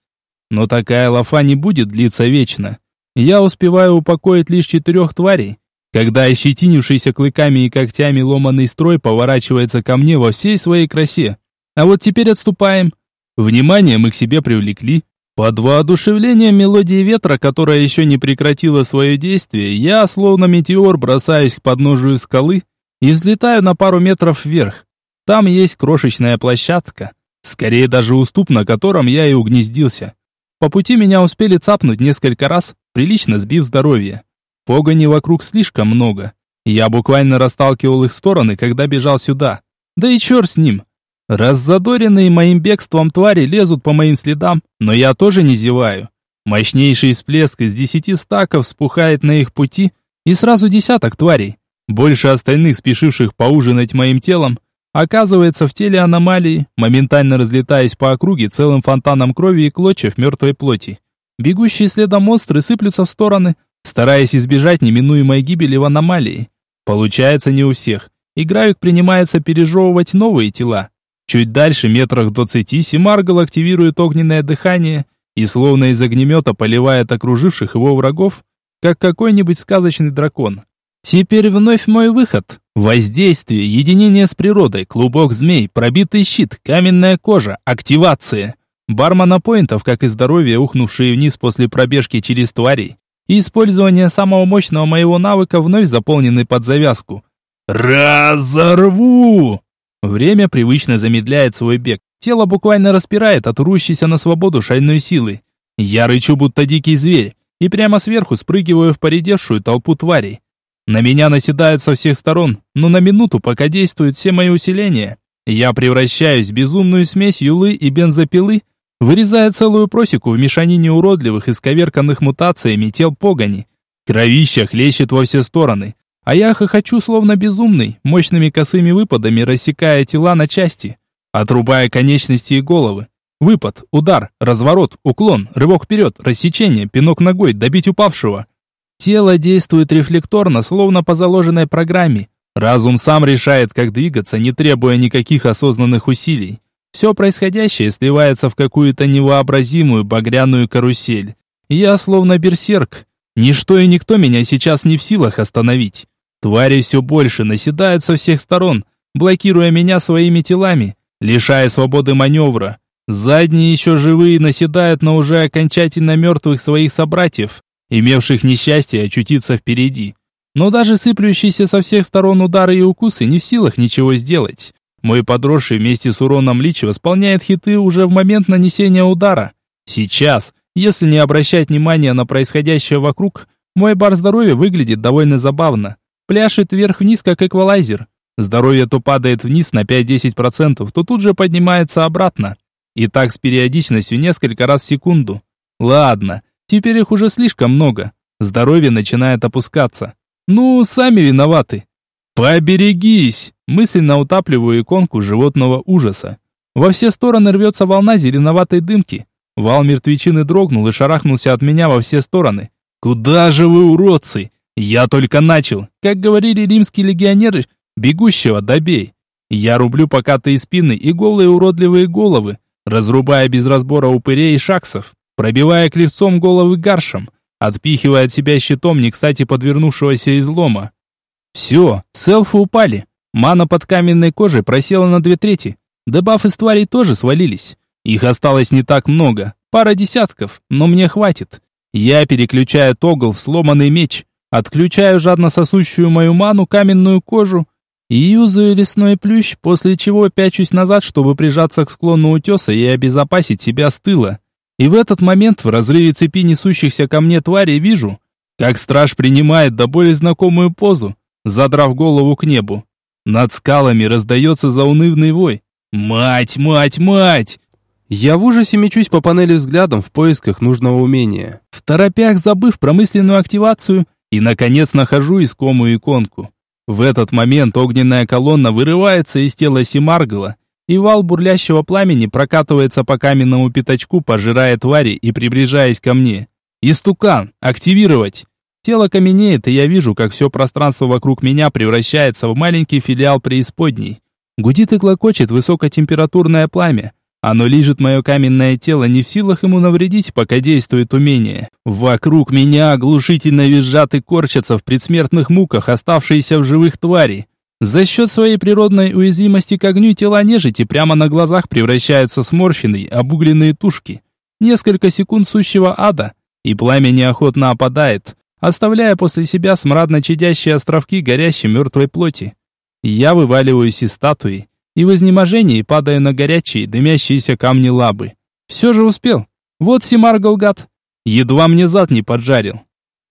Но такая лафа не будет длиться вечно. Я успеваю упокоить лишь четырех тварей, когда ощетинившийся клыками и когтями ломаный строй поворачивается ко мне во всей своей красе. А вот теперь отступаем. Внимание мы к себе привлекли. Под воодушевлением мелодии ветра, которая еще не прекратила свое действие, я, словно метеор, бросаюсь к подножию скалы и взлетаю на пару метров вверх. Там есть крошечная площадка, Скорее даже уступ, на котором я и угнездился. По пути меня успели цапнуть несколько раз, прилично сбив здоровье. Погони вокруг слишком много. Я буквально расталкивал их стороны, когда бежал сюда. Да и черт с ним. Раззадоренные моим бегством твари лезут по моим следам, но я тоже не зеваю. Мощнейший всплеск из десяти стаков вспухает на их пути, и сразу десяток тварей. Больше остальных, спешивших поужинать моим телом, оказывается в теле аномалии, моментально разлетаясь по округе целым фонтаном крови и клочьев мертвой плоти. Бегущие следом монстры сыплются в стороны, стараясь избежать неминуемой гибели в аномалии. Получается не у всех. Играек принимается пережевывать новые тела. Чуть дальше, метрах двадцати, Симаргл активирует огненное дыхание и словно из огнемета поливает окруживших его врагов, как какой-нибудь сказочный дракон. Теперь вновь мой выход. Воздействие, единение с природой, клубок змей, пробитый щит, каменная кожа, активация. Бармана поинтов, как и здоровье, ухнувшие вниз после пробежки через тварей. И использование самого мощного моего навыка вновь заполненный под завязку. Разорву! Время привычно замедляет свой бег. Тело буквально распирает от рущейся на свободу шальной силы. Я рычу, будто дикий зверь и прямо сверху спрыгиваю в поредевшую толпу тварей. На меня наседают со всех сторон, но на минуту, пока действуют все мои усиления, я превращаюсь в безумную смесь юлы и бензопилы, вырезая целую просеку в мешанине уродливых и сковерканных мутациями тел погони. Кровища хлещет во все стороны, а я хохочу словно безумный, мощными косыми выпадами рассекая тела на части, отрубая конечности и головы. Выпад, удар, разворот, уклон, рывок вперед, рассечение, пинок ногой, добить упавшего. Тело действует рефлекторно, словно по заложенной программе. Разум сам решает, как двигаться, не требуя никаких осознанных усилий. Все происходящее сливается в какую-то невообразимую багряную карусель. Я словно берсерк. Ничто и никто меня сейчас не в силах остановить. Твари все больше наседают со всех сторон, блокируя меня своими телами, лишая свободы маневра. Задние еще живые наседают на уже окончательно мертвых своих собратьев, имевших несчастье очутиться впереди. Но даже сыплющиеся со всех сторон удары и укусы не в силах ничего сделать. Мой подросший вместе с уроном Личи восполняет хиты уже в момент нанесения удара. Сейчас, если не обращать внимания на происходящее вокруг, мой бар здоровья выглядит довольно забавно. Пляшет вверх-вниз, как эквалайзер. Здоровье то падает вниз на 5-10%, то тут же поднимается обратно. И так с периодичностью несколько раз в секунду. Ладно, теперь их уже слишком много. Здоровье начинает опускаться. Ну, сами виноваты. Поберегись! Мысленно утапливаю иконку животного ужаса. Во все стороны рвется волна зеленоватой дымки. Вал мертвечины дрогнул и шарахнулся от меня во все стороны. «Куда же вы, уродцы? Я только начал. Как говорили римские легионеры, бегущего добей. Я рублю покатые спины и голые уродливые головы, разрубая без разбора упырей и шаксов, пробивая клевцом головы гаршем, отпихивая от себя щитом не кстати подвернувшегося излома. Все, селфы упали. Мана под каменной кожей просела на две трети. Дебафы с тварей тоже свалились. Их осталось не так много, пара десятков, но мне хватит. Я переключаю тогл в сломанный меч, отключаю жадно сосущую мою ману каменную кожу и юзаю лесной плющ, после чего пячусь назад, чтобы прижаться к склону утеса и обезопасить себя с тыла. И в этот момент в разрыве цепи несущихся ко мне тварей вижу, как страж принимает до боли знакомую позу, задрав голову к небу. Над скалами раздается заунывный вой. «Мать, мать, мать!» Я в ужасе мечусь по панели взглядом в поисках нужного умения. В торопях забыв промысленную активацию, и, наконец, нахожу искомую иконку. В этот момент огненная колонна вырывается из тела Симаргла, и вал бурлящего пламени прокатывается по каменному пятачку, пожирая твари и приближаясь ко мне. Истукан! Активировать! Тело каменеет, и я вижу, как все пространство вокруг меня превращается в маленький филиал преисподней. Гудит и клокочет высокотемпературное пламя. Оно лижет мое каменное тело, не в силах ему навредить, пока действует умение. Вокруг меня оглушительно визжат и корчатся в предсмертных муках оставшиеся в живых твари. За счет своей природной уязвимости к огню тела нежити прямо на глазах превращаются сморщенные, обугленные тушки. Несколько секунд сущего ада, и пламя неохотно опадает, оставляя после себя смрадно чадящие островки горящей мертвой плоти. Я вываливаюсь из статуи, и в изнеможении падаю на горячие, дымящиеся камни лабы. Все же успел. Вот Симаргл гад. Едва мне зад не поджарил.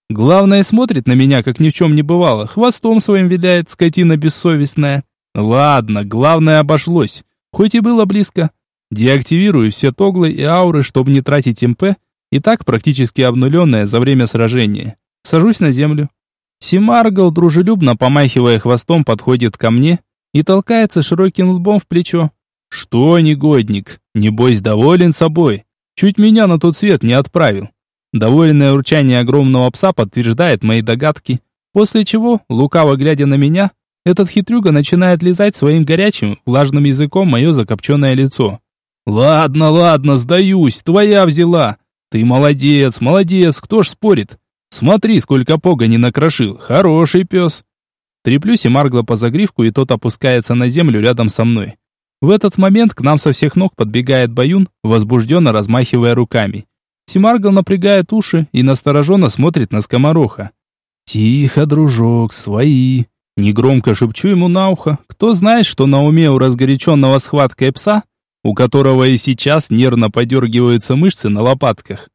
Главное, смотрит на меня, как ни в чем не бывало, хвостом своим виляет, скотина бессовестная. Ладно, главное обошлось, хоть и было близко. Деактивирую все тоглы и ауры, чтобы не тратить МП, и так практически обнуленная за время сражения. Сажусь на землю. Симаргл, дружелюбно помахивая хвостом, подходит ко мне и толкается широким лбом в плечо. «Что, негодник, небось доволен собой? Чуть меня на тот свет не отправил». Довольное урчание огромного пса подтверждает мои догадки, после чего, лукаво глядя на меня, этот хитрюга начинает лизать своим горячим, влажным языком мое закопченное лицо. «Ладно, ладно, сдаюсь, твоя взяла. Ты молодец, молодец, кто ж спорит? Смотри, сколько пога не накрошил, хороший пес». Треплюсь и Маргла по загривку, и тот опускается на землю рядом со мной. В этот момент к нам со всех ног подбегает Баюн, возбужденно размахивая руками. Симаргл напрягает уши и настороженно смотрит на скомороха. «Тихо, дружок, свои!» Негромко шепчу ему на ухо. Кто знает, что на уме у разгоряченного схваткой пса, у которого и сейчас нервно подергиваются мышцы на лопатках.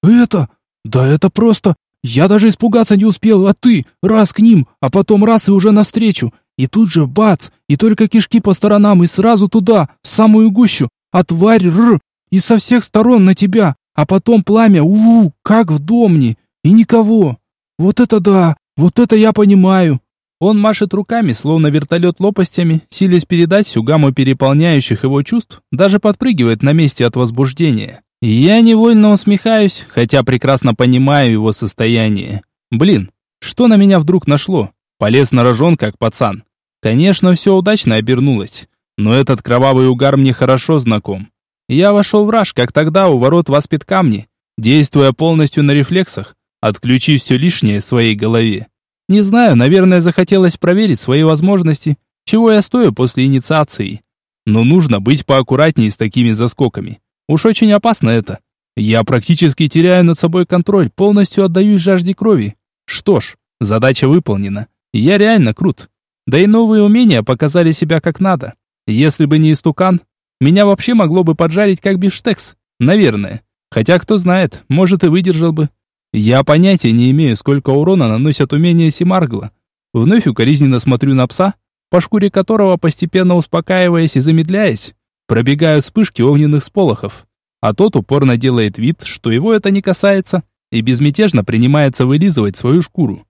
«Это? Да это просто я даже испугаться не успел, а ты раз к ним, а потом раз и уже навстречу. И тут же бац, и только кишки по сторонам, и сразу туда, в самую гущу. А тварь р, и со всех сторон на тебя, а потом пламя, у, как в домне, и никого. Вот это да, вот это я понимаю. Он машет руками, словно вертолет лопастями, силясь передать всю гамму переполняющих его чувств, даже подпрыгивает на месте от возбуждения. Я невольно усмехаюсь, хотя прекрасно понимаю его состояние. Блин, что на меня вдруг нашло? Полез на рожон, как пацан. Конечно, все удачно обернулось, но этот кровавый угар мне хорошо знаком. Я вошел в раж, как тогда у ворот васпит камни, действуя полностью на рефлексах, отключив все лишнее в своей голове. Не знаю, наверное, захотелось проверить свои возможности, чего я стою после инициации. Но нужно быть поаккуратнее с такими заскоками. Уж очень опасно это. Я практически теряю над собой контроль, полностью отдаюсь жажде крови. Что ж, задача выполнена. Я реально крут. Да и новые умения показали себя как надо. Если бы не истукан, меня вообще могло бы поджарить как бифштекс. Наверное. Хотя кто знает, может и выдержал бы. Я понятия не имею, сколько урона наносят умения Симаргла. Вновь укоризненно смотрю на пса, по шкуре которого, постепенно успокаиваясь и замедляясь, Пробегают вспышки огненных сполохов, а тот упорно делает вид, что его это не касается, и безмятежно принимается вылизывать свою шкуру.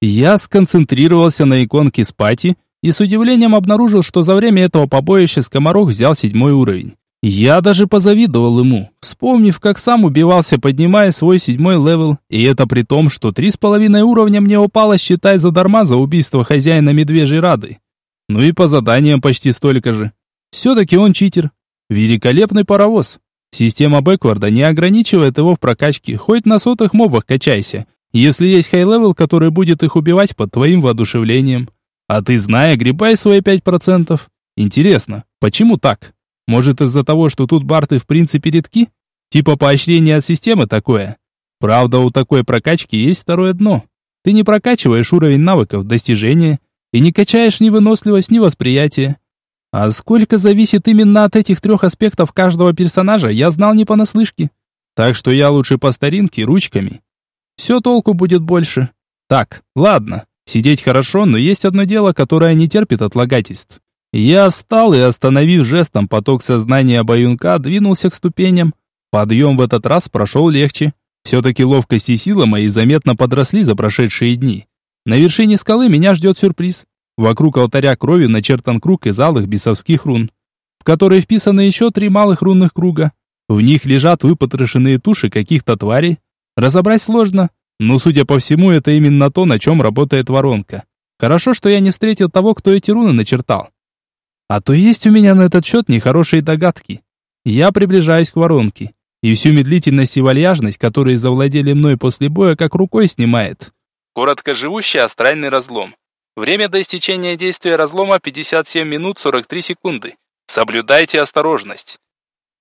Я сконцентрировался на иконке спати и с удивлением обнаружил, что за время этого побоища скоморох взял седьмой уровень. Я даже позавидовал ему, вспомнив, как сам убивался, поднимая свой седьмой level, и это при том, что три с половиной уровня мне упало, считай, задарма за убийство хозяина медвежьей рады. Ну и по заданиям почти столько же. Все-таки он читер. Великолепный паровоз. Система Бэкварда не ограничивает его в прокачке, хоть на сотых мобах качайся, если есть high-level, который будет их убивать под твоим воодушевлением. А ты, знай загребай свои 5%. Интересно, почему так? Может из-за того, что тут барды в принципе редки? Типа поощрение от системы такое? Правда, у такой прокачки есть второе дно. Ты не прокачиваешь уровень навыков, достижения, и не качаешь ни выносливость, ни восприятие. А сколько зависит именно от этих трех аспектов каждого персонажа, я знал не понаслышке. Так что я лучше по старинке, ручками. Все толку будет больше. Так, ладно, сидеть хорошо, но есть одно дело, которое не терпит отлагательств. Я встал и, остановив жестом поток сознания баюнка, двинулся к ступеням. Подъем в этот раз прошел легче. Все-таки ловкость и сила мои заметно подросли за прошедшие дни. На вершине скалы меня ждет сюрприз. Вокруг алтаря крови начертан круг из алых бесовских рун, в которые вписаны еще три малых рунных круга. В них лежат выпотрошенные туши каких-то тварей. Разобрать сложно, но, судя по всему, это именно то, на чем работает воронка. Хорошо, что я не встретил того, кто эти руны начертал. А то есть у меня на этот счет нехорошие догадки. Я приближаюсь к воронке, и всю медлительность и вальяжность, которые завладели мной после боя, как рукой снимает. Короткоживущий астральный разлом. Время до истечения действия разлома 57 минут 43 секунды. Соблюдайте осторожность.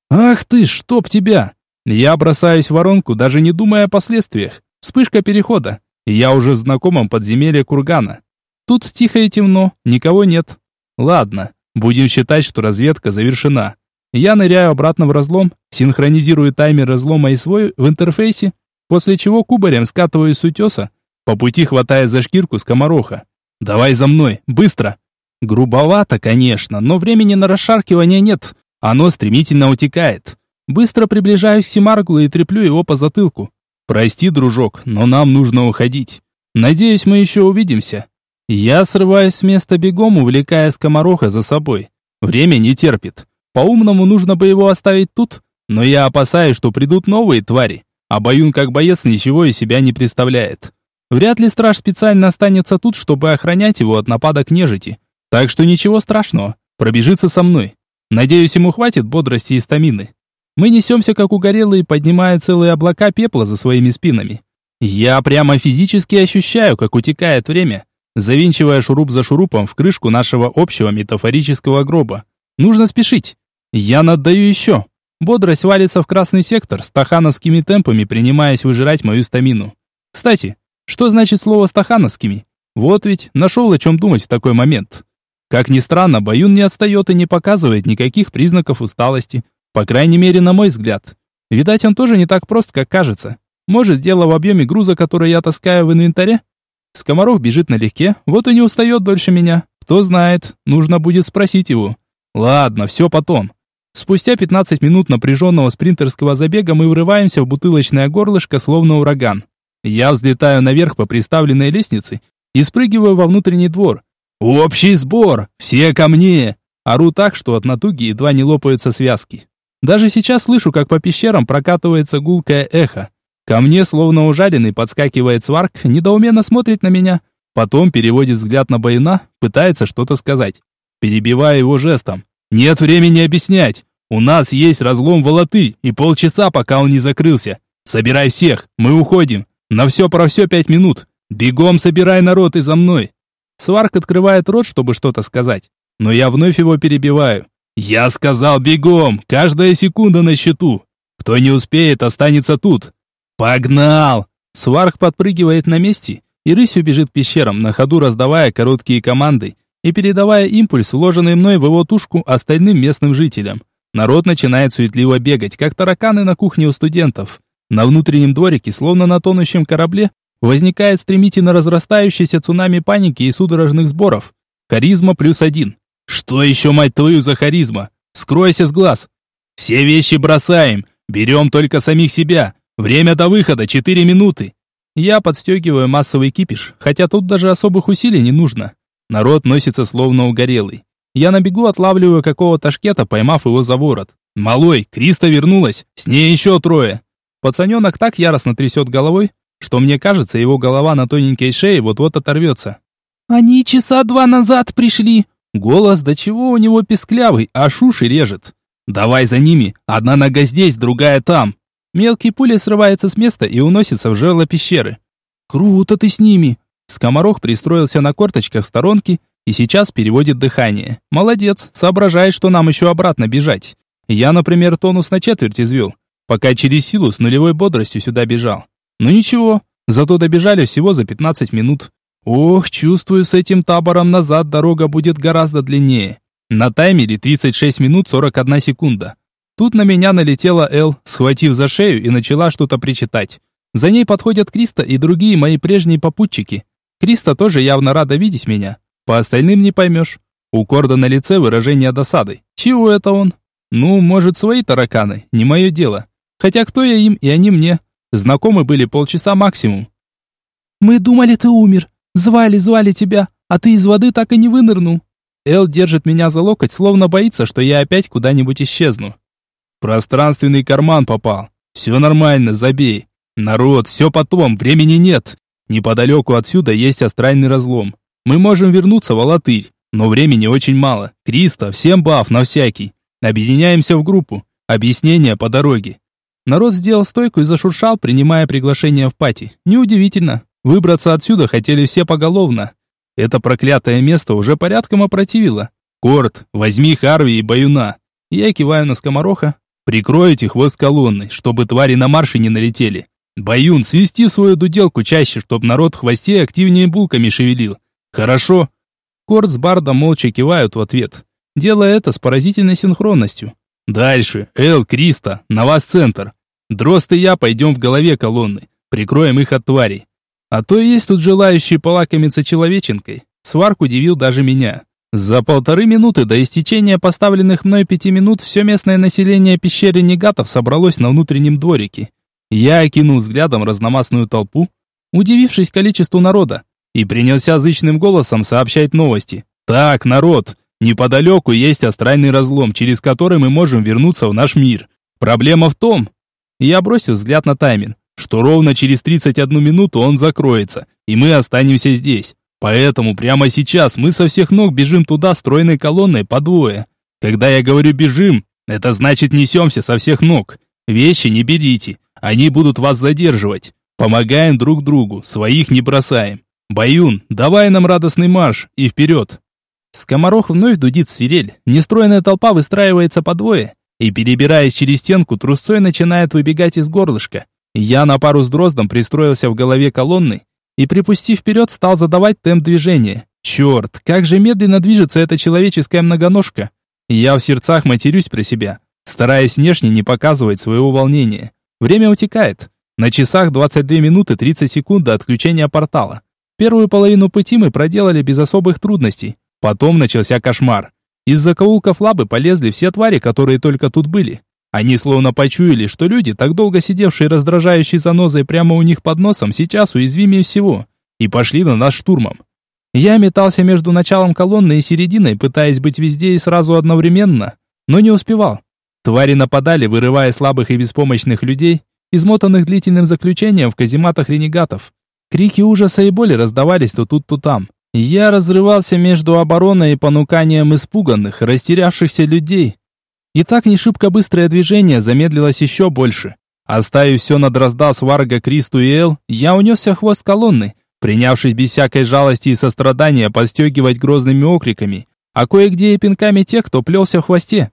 Ах ты, чтоб тебя! Я бросаюсь в воронку, даже не думая о последствиях. Вспышка перехода. Я уже в знакомом подземелье кургана. Тут тихо и темно, никого нет. Ладно, Будем считать, что разведка завершена. Я ныряю обратно в разлом, синхронизирую таймер разлома и свой в интерфейсе, после чего кубарем скатываюсь с утеса, по пути хватая за шкирку скомороха. «Давай за мной, быстро!» Грубовато, конечно, но времени на расшаркивание нет. Оно стремительно утекает. Быстро приближаюсь к Семарглу и треплю его по затылку. «Прости, дружок, но нам нужно уходить. Надеюсь, мы еще увидимся». Я срываюсь с места бегом, увлекая скомороха за собой. Время не терпит. По-умному нужно бы его оставить тут, но я опасаюсь, что придут новые твари. А Баюн как боец ничего из себя не представляет. Вряд ли страж специально останется тут, чтобы охранять его от нападок нежити. Так что ничего страшного, пробежится со мной. Надеюсь, ему хватит бодрости и стамины. Мы несемся, как угорелые, поднимая целые облака пепла за своими спинами. Я прямо физически ощущаю, как утекает время, завинчивая шуруп за шурупом в крышку нашего общего метафорического гроба. Нужно спешить. Я наддаю еще. Бодрость валится в красный сектор, стахановскими темпами принимаясь выжирать мою стамину. Кстати, что значит слово «стахановскими»? Вот ведь, нашел о чем думать в такой момент. Как ни странно, Баюн не отстает и не показывает никаких признаков усталости. По крайней мере, на мой взгляд. Видать, он тоже не так прост, как кажется. Может, дело в объеме груза, который я таскаю в инвентаре? Скоморох бежит налегке, вот и не устает дольше меня. Кто знает, нужно будет спросить его. Ладно, все потом. Спустя 15 минут напряженного спринтерского забега мы врываемся в бутылочное горлышко, словно ураган. Я взлетаю наверх по приставленной лестнице и спрыгиваю во внутренний двор. «Общий сбор! Все ко мне!» Ору так, что от натуги едва не лопаются связки. Даже сейчас слышу, как по пещерам прокатывается гулкое эхо. Ко мне, словно ужаленный, подскакивает сварк, недоуменно смотрит на меня. Потом переводит взгляд на Баюна, пытается что-то сказать. Перебивая его жестом. «Нет времени объяснять. У нас есть разлом волоты и полчаса, пока он не закрылся. Собирай всех, мы уходим. На все про все пять минут. Бегом собирай народ и за мной». Сварк открывает рот, чтобы что-то сказать. Но я вновь его перебиваю. «Я сказал бегом! Каждая секунда на счету! Кто не успеет, останется тут! «Погнал!» Сварх подпрыгивает на месте и рысью бежит к пещерам, на ходу раздавая короткие команды и передавая импульс, вложенный мной в его тушку остальным местным жителям. Народ начинает суетливо бегать, как тараканы на кухне у студентов. На внутреннем дворике, словно на тонущем корабле, возникает стремительно разрастающийся цунами паники и судорожных сборов. Харизма плюс один. Что еще, мать твою, за харизма? Скройся с глаз. Все вещи бросаем, берем только самих себя. Время до выхода четыре минуты. Я подстегиваю массовый кипиш, хотя тут даже особых усилий не нужно. Народ носится словно угорелый. Я на бегу отлавливаю какого-то шкета, поймав его за ворот. «Малой, Криста вернулась, с ней еще трое!» Пацаненок так яростно трясет головой, что мне кажется, его голова на тоненькой шее вот-вот оторвется. «Они часа два назад пришли!» Голос до чего у него песклявый, а уши режет. «Давай за ними, одна нога здесь, другая там!» Мелкий пуля срывается с места и уносится в жерло пещеры. «Круто ты с ними!» Скоморох пристроился на корточках в сторонке и сейчас переводит дыхание. «Молодец, соображает, что нам еще обратно бежать. Я, например, тонус на четверть извел, пока через силу с нулевой бодростью сюда бежал. Ну ничего, зато добежали всего за 15 минут. Ох, чувствую, с этим табором назад дорога будет гораздо длиннее. На таймере 36 минут 41 секунда. Тут на меня налетела Эл, схватив за шею и начала что-то причитать. За ней подходят Криста и другие мои прежние попутчики. Криста тоже явно рада видеть меня. По остальным не поймешь. У Корда на лице выражение досады. Чего это он? Ну, может, свои тараканы, не мое дело. Хотя кто я им и они мне? Знакомы были полчаса максимум. «Мы думали, ты умер. Звали, звали тебя, а ты из воды так и не вынырнул». Эл держит меня за локоть, словно боится, что я опять куда-нибудь исчезну пространственный карман попал. Все нормально, забей. Народ, все потом, времени нет. Неподалеку отсюда есть астральный разлом. Мы можем вернуться в Алатырь, но времени очень мало. Криста, всем баф на всякий. Объединяемся в группу. Объяснение по дороге. Народ сделал стойку и зашуршал, принимая приглашение в пати. Неудивительно. Выбраться отсюда хотели все поголовно. Это проклятое место уже порядком опротивило. Корт, возьми Харви и Баюна. Я киваю на скомороха, Прикройте хвост колонны, чтобы твари на марше не налетели. Баюн, свисти свою дуделку чаще, чтоб народ в хвосте активнее булками шевелил. Хорошо. Корт с Бардом молча кивают в ответ. делая это с поразительной синхронностью. Дальше, Эл, Криста, на вас центр. Дрозд и я пойдем в голове колонны, прикроем их от тварей. А то есть тут желающие полакомиться человеченкой. Сварк удивил даже меня. За полторы минуты до истечения поставленных мной пяти минут все местное население пещеры Негатов собралось на внутреннем дворике. Я окинул взглядом разномастную толпу, удивившись количеству народа, и принялся зычным голосом сообщать новости. «Так, народ, неподалеку есть астральный разлом, через который мы можем вернуться в наш мир. Проблема в том...» Я бросил взгляд на таймер, что ровно через 31 минуту он закроется, и мы останемся здесь. Поэтому прямо сейчас мы со всех ног бежим туда стройной колонной по двое. Когда я говорю «бежим», это значит несемся со всех ног. Вещи не берите, они будут вас задерживать. Помогаем друг другу, своих не бросаем. Баюн, давай нам радостный марш и вперед. Скоморох вновь дудит свирель, нестройная толпа выстраивается по двое, и, перебираясь через стенку, трусцой начинает выбегать из горлышка. Я на пару с дроздом пристроился в голове колонны и, припустив вперед, стал задавать темп движения. Черт, как же медленно движется эта человеческая многоножка. Я в сердцах матерюсь про себя, стараясь внешне не показывать своего волнения. Время утекает. На часах 22 минуты 30 секунд до отключения портала. Первую половину пути мы проделали без особых трудностей. Потом начался кошмар. Из закоулков лабы полезли все твари, которые только тут были. Они словно почуяли, что люди, так долго сидевшие раздражающей занозой прямо у них под носом, сейчас уязвимее всего, и пошли на нас штурмом. Я метался между началом колонны и серединой, пытаясь быть везде и сразу одновременно, но не успевал. Твари нападали, вырывая слабых и беспомощных людей, измотанных длительным заключением в казематах ренегатов. Крики ужаса и боли раздавались то тут, то там. Я разрывался между обороной и понуканием испуганных, растерявшихся людей, и так не шибко быстрое движение замедлилось еще больше. Оставив все на дрозда Сварга, Кристу и Эл, я унесся хвост колонны, принявшись без всякой жалости и сострадания подстегивать грозными окриками, а кое-где и пинками тех, кто плелся в хвосте.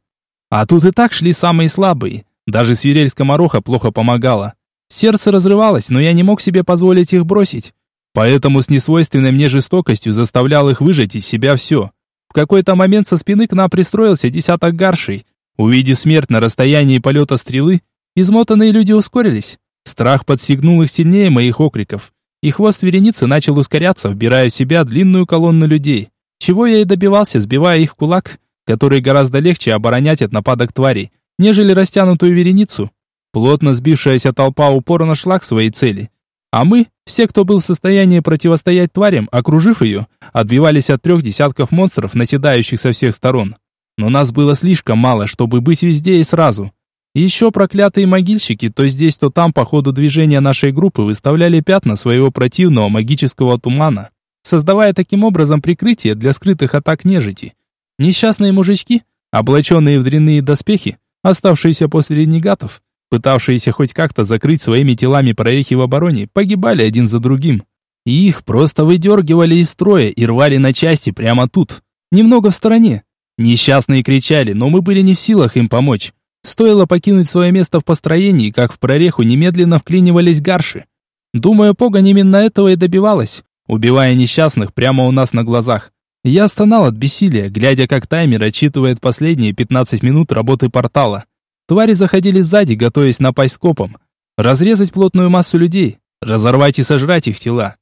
А тут и так шли самые слабые. Даже свирель скомороха плохо помогала. Сердце разрывалось, но я не мог себе позволить их бросить. Поэтому с несвойственной мне жестокостью заставлял их выжать из себя все. В какой-то момент со спины к нам пристроился десяток гаршей, Увидев смерть на расстоянии полета стрелы, измотанные люди ускорились. Страх подстегнул их сильнее моих окриков. И хвост вереницы начал ускоряться, вбирая в себя длинную колонну людей. Чего я и добивался, сбивая их кулак, который гораздо легче оборонять от нападок тварей, нежели растянутую вереницу. Плотно сбившаяся толпа упорно шла к своей цели. А мы, все, кто был в состоянии противостоять тварям, окружив ее, отбивались от трех десятков монстров, наседающих со всех сторон но нас было слишком мало, чтобы быть везде и сразу. Еще проклятые могильщики то здесь, то там по ходу движения нашей группы выставляли пятна своего противного магического тумана, создавая таким образом прикрытие для скрытых атак нежити. Несчастные мужички, облаченные в дрянные доспехи, оставшиеся после ренегатов, пытавшиеся хоть как-то закрыть своими телами прорехи в обороне, погибали один за другим. И их просто выдергивали из строя и рвали на части прямо тут, немного в стороне, Несчастные кричали, но мы были не в силах им помочь. Стоило покинуть свое место в построении, как в прореху немедленно вклинивались гарши. Думаю, погонь именно этого и добивалась, убивая несчастных прямо у нас на глазах. Я стонал от бессилия, глядя, как таймер отчитывает последние 15 минут работы портала. Твари заходили сзади, готовясь напасть скопом. Разрезать плотную массу людей, разорвать и сожрать их тела.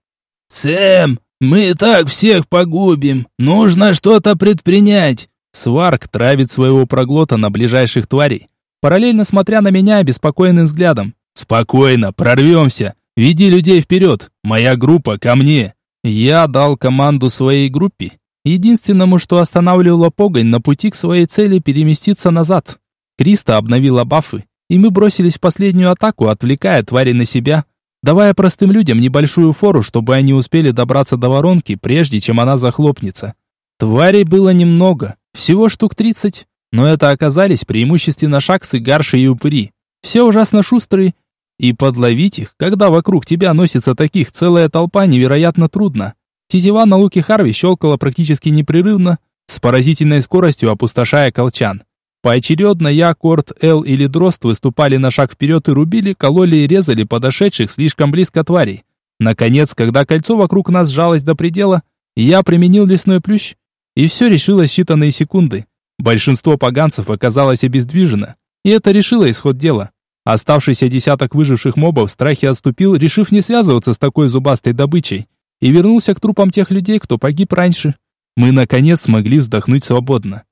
«Сэм, мы так всех погубим! Нужно что-то предпринять! Сварк травит своего проглота на ближайших тварей, параллельно смотря на меня обеспокоенным взглядом. «Спокойно, прорвемся! Веди людей вперед! Моя группа ко мне!» Я дал команду своей группе, единственному, что останавливало погонь на пути к своей цели переместиться назад. Криста обновила бафы, и мы бросились в последнюю атаку, отвлекая твари на себя, давая простым людям небольшую фору, чтобы они успели добраться до воронки, прежде чем она захлопнется. Тварей было немного, всего штук тридцать, но это оказались преимущественно шаксы, гарши и упыри. Все ужасно шустрые, и подловить их, когда вокруг тебя носится таких целая толпа, невероятно трудно. Тетива на луке Харви щелкала практически непрерывно, с поразительной скоростью опустошая колчан. Поочередно я, Корт, Эл или Дрозд выступали на шаг вперед и рубили, кололи и резали подошедших слишком близко тварей. Наконец, когда кольцо вокруг нас сжалось до предела, я применил лесной плющ, и все решилось считанные секунды. Большинство поганцев оказалось обездвижено, и это решило исход дела. Оставшийся десяток выживших мобов в страхе отступил, решив не связываться с такой зубастой добычей, и вернулся к трупам тех людей, кто погиб раньше. Мы, наконец, смогли вздохнуть свободно.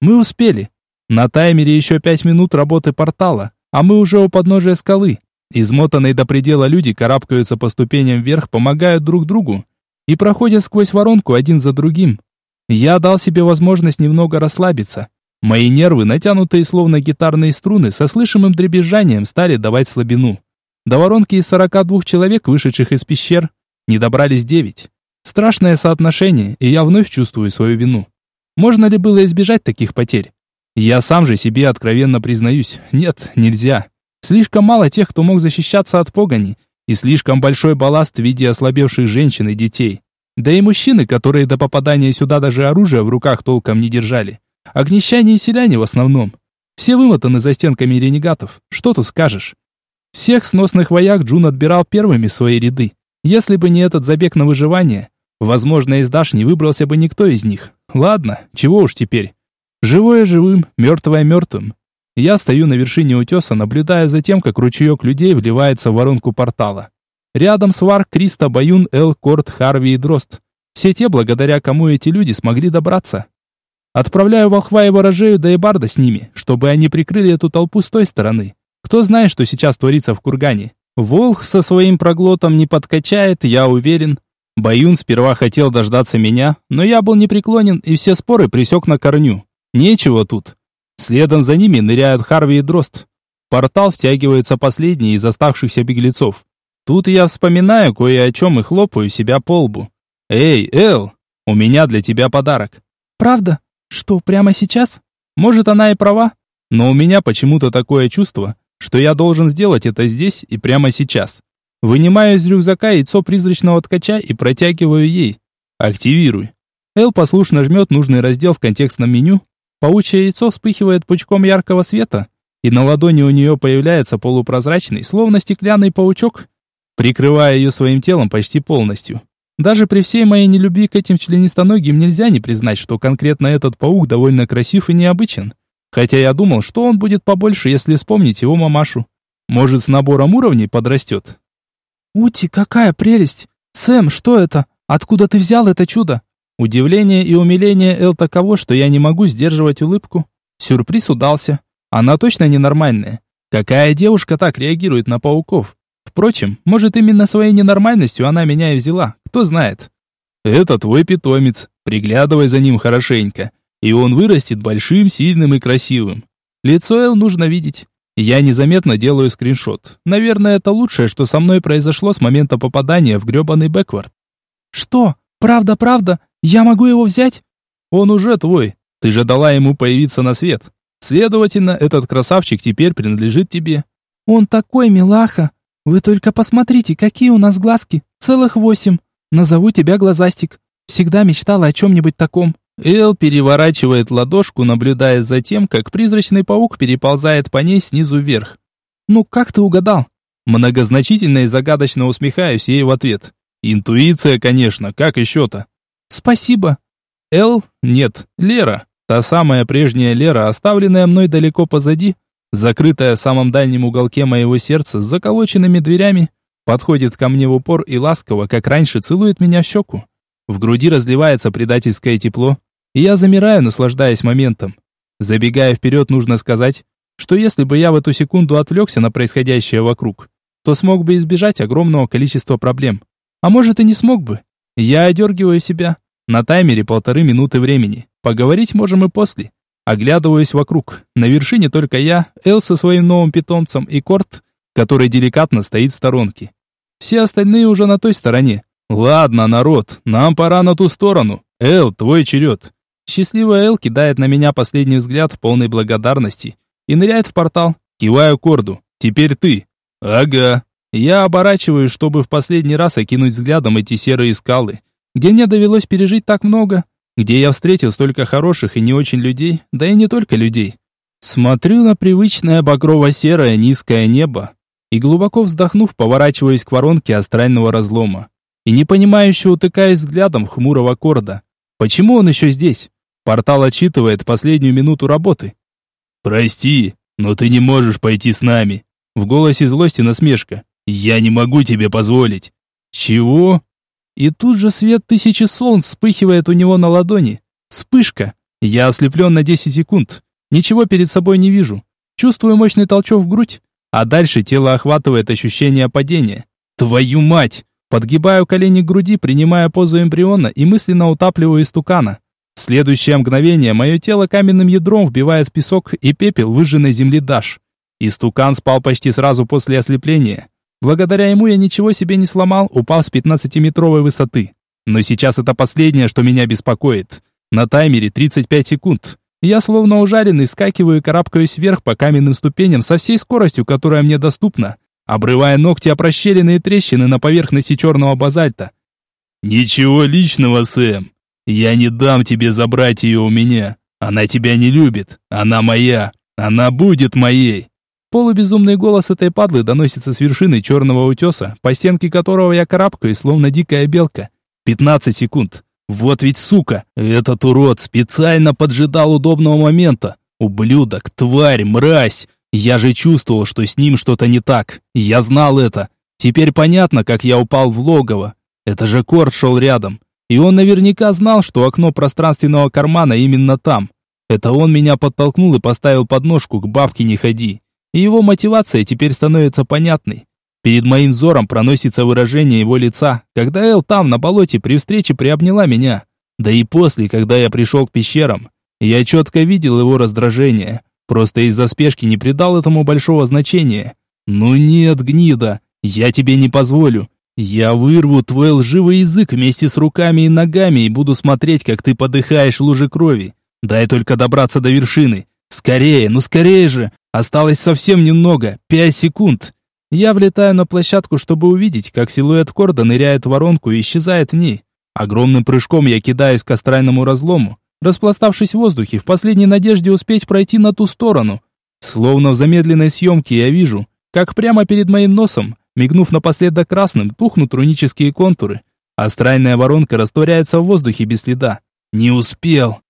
Мы успели. На таймере еще пять минут работы портала, а мы уже у подножия скалы. Измотанные до предела люди карабкаются по ступеням вверх, помогают друг другу и проходят сквозь воронку один за другим. Я дал себе возможность немного расслабиться. Мои нервы, натянутые словно гитарные струны, со слышимым дребезжанием стали давать слабину. До воронки из 42 человек, вышедших из пещер, не добрались 9. Страшное соотношение, и я вновь чувствую свою вину. Можно ли было избежать таких потерь? Я сам же себе откровенно признаюсь, нет, нельзя. Слишком мало тех, кто мог защищаться от погони, и слишком большой балласт в виде ослабевших женщин и детей. Да и мужчины, которые до попадания сюда даже оружие в руках толком не держали. Огнещане и селяне в основном. Все вымотаны за стенками ренегатов. Что тут скажешь? Всех сносных вояк Джун отбирал первыми в свои ряды. Если бы не этот забег на выживание, возможно, из Даш не выбрался бы никто из них. Ладно, чего уж теперь. Живое живым, мертвое мертвым. Я стою на вершине утеса, наблюдая за тем, как ручеек людей вливается в воронку портала. Рядом свар Криста, Баюн, Эл, Корт, Харви и Дрозд. Все те, благодаря кому эти люди смогли добраться. Отправляю волхва и ворожею да и барда с ними, чтобы они прикрыли эту толпу с той стороны. Кто знает, что сейчас творится в кургане. Волх со своим проглотом не подкачает, я уверен. Баюн сперва хотел дождаться меня, но я был непреклонен и все споры пресек на корню. Нечего тут. Следом за ними ныряют Харви и Дрозд. В портал втягиваются последние из оставшихся беглецов. Тут я вспоминаю кое о чем и хлопаю себя по лбу. «Эй, Эл, у меня для тебя подарок». «Правда? Что, прямо сейчас?» Может, она и права, но у меня почему-то такое чувство, что я должен сделать это здесь и прямо сейчас. Вынимаю из рюкзака яйцо призрачного ткача и протягиваю ей. «Активируй». Эл послушно жмет нужный раздел в контекстном меню. Паучье яйцо вспыхивает пучком яркого света, и на ладони у нее появляется полупрозрачный, словно стеклянный паучок, прикрывая ее своим телом почти полностью. Даже при всей моей нелюбви к этим членистоногим нельзя не признать, что конкретно этот паук довольно красив и необычен. Хотя я думал, что он будет побольше, если вспомнить его мамашу. Может, с набором уровней подрастет. «Ути, какая прелесть! Сэм, что это? Откуда ты взял это чудо?» Удивление и умиление Эл таково, что я не могу сдерживать улыбку. Сюрприз удался. Она точно ненормальная. Какая девушка так реагирует на пауков? Впрочем, может именно своей ненормальностью она меня и взяла, кто знает. Это твой питомец, приглядывай за ним хорошенько, и он вырастет большим, сильным и красивым. Лицо Эл нужно видеть. Я незаметно делаю скриншот. Наверное, это лучшее, что со мной произошло с момента попадания в грёбаный бэквард. Что? Правда, правда? Я могу его взять? Он уже твой. Ты же дала ему появиться на свет. Следовательно, этот красавчик теперь принадлежит тебе. Он такой милаха. Вы только посмотрите, какие у нас глазки. Целых восемь. Назову тебя Глазастик. Всегда мечтала о чем-нибудь таком. Эл переворачивает ладошку, наблюдая за тем, как призрачный паук переползает по ней снизу вверх. «Ну, как ты угадал?» Многозначительно и загадочно усмехаюсь ей в ответ. «Интуиция, конечно, как еще-то?» «Спасибо». «Эл? Нет, Лера. Та самая прежняя Лера, оставленная мной далеко позади, закрытая в самом дальнем уголке моего сердца с заколоченными дверями, подходит ко мне в упор и ласково, как раньше, целует меня в щеку. В груди разливается предательское тепло, и я замираю, наслаждаясь моментом. Забегая вперед, нужно сказать, что если бы я в эту секунду отвлекся на происходящее вокруг, то смог бы избежать огромного количества проблем. А может и не смог бы. Я одергиваю себя. На таймере полторы минуты времени. Поговорить можем и после. Оглядываюсь вокруг. На вершине только я, Эл со своим новым питомцем и Корт, который деликатно стоит в сторонке. Все остальные уже на той стороне. Ладно, народ, нам пора на ту сторону. Эл, твой черед. Счастливая Эл кидает на меня последний взгляд полной благодарности и ныряет в портал. Киваю Корду. Теперь ты. Ага. Я оборачиваюсь, чтобы в последний раз окинуть взглядом эти серые скалы, где мне довелось пережить так много где я встретил столько хороших и не очень людей, да и не только людей. Смотрю на привычное багрово-серое низкое небо и глубоко вздохнув, поворачиваюсь к воронке астрального разлома и непонимающе утыкаюсь взглядом хмурого корда. Почему он еще здесь? Портал отчитывает последнюю минуту работы. «Прости, но ты не можешь пойти с нами». В голосе злости насмешка. «Я не могу тебе позволить». «Чего?» И тут же свет тысячи солнц вспыхивает у него на ладони. Вспышка. Я ослеплен на 10 секунд. Ничего перед собой не вижу. Чувствую мощный толчок в грудь, а дальше тело охватывает ощущение падения. Твою мать! Подгибаю колени к груди, принимая позу эмбриона и мысленно утапливаю истукана. В следующее мгновение мое тело каменным ядром вбивает в песок и пепел выжженной земли даш. Истукан спал почти сразу после ослепления. Благодаря ему я ничего себе не сломал, упал с 15-метровой высоты. Но сейчас это последнее, что меня беспокоит. На таймере 35 секунд. Я словно ужаленный вскакиваю и карабкаюсь вверх по каменным ступеням со всей скоростью, которая мне доступна, обрывая ногти о прощелины и трещины на поверхности черного базальта. «Ничего личного, Сэм. Я не дам тебе забрать ее у меня. Она тебя не любит. Она моя. Она будет моей. Полубезумный голос этой падлы доносится с вершины черного утеса, по стенке которого я карабкаюсь, словно дикая белка. 15 секунд. Вот ведь сука, этот урод специально поджидал удобного момента. Ублюдок, тварь, мразь. Я же чувствовал, что с ним что-то не так. Я знал это. Теперь понятно, как я упал в логово. Это же Корт шел рядом. И он наверняка знал, что окно пространственного кармана именно там. Это он меня подтолкнул и поставил подножку к бабке не ходи и его мотивация теперь становится понятной. Перед моим взором проносится выражение его лица, когда Эл там, на болоте, при встрече приобняла меня. Да и после, когда я пришел к пещерам, я четко видел его раздражение. Просто из-за спешки не придал этому большого значения. «Ну нет, гнида, я тебе не позволю. Я вырву твой лживый язык вместе с руками и ногами и буду смотреть, как ты подыхаешь в луже крови. Дай только добраться до вершины. Скорее, ну скорее же, Осталось совсем немного, пять секунд. Я влетаю на площадку, чтобы увидеть, как силуэт Корда ныряет в воронку и исчезает в ней. Огромным прыжком я кидаюсь к астральному разлому, распластавшись в воздухе в последней надежде успеть пройти на ту сторону. Словно в замедленной съемке я вижу, как прямо перед моим носом, мигнув напоследок красным, тухнут рунические контуры. Астральная воронка растворяется в воздухе без следа. Не успел.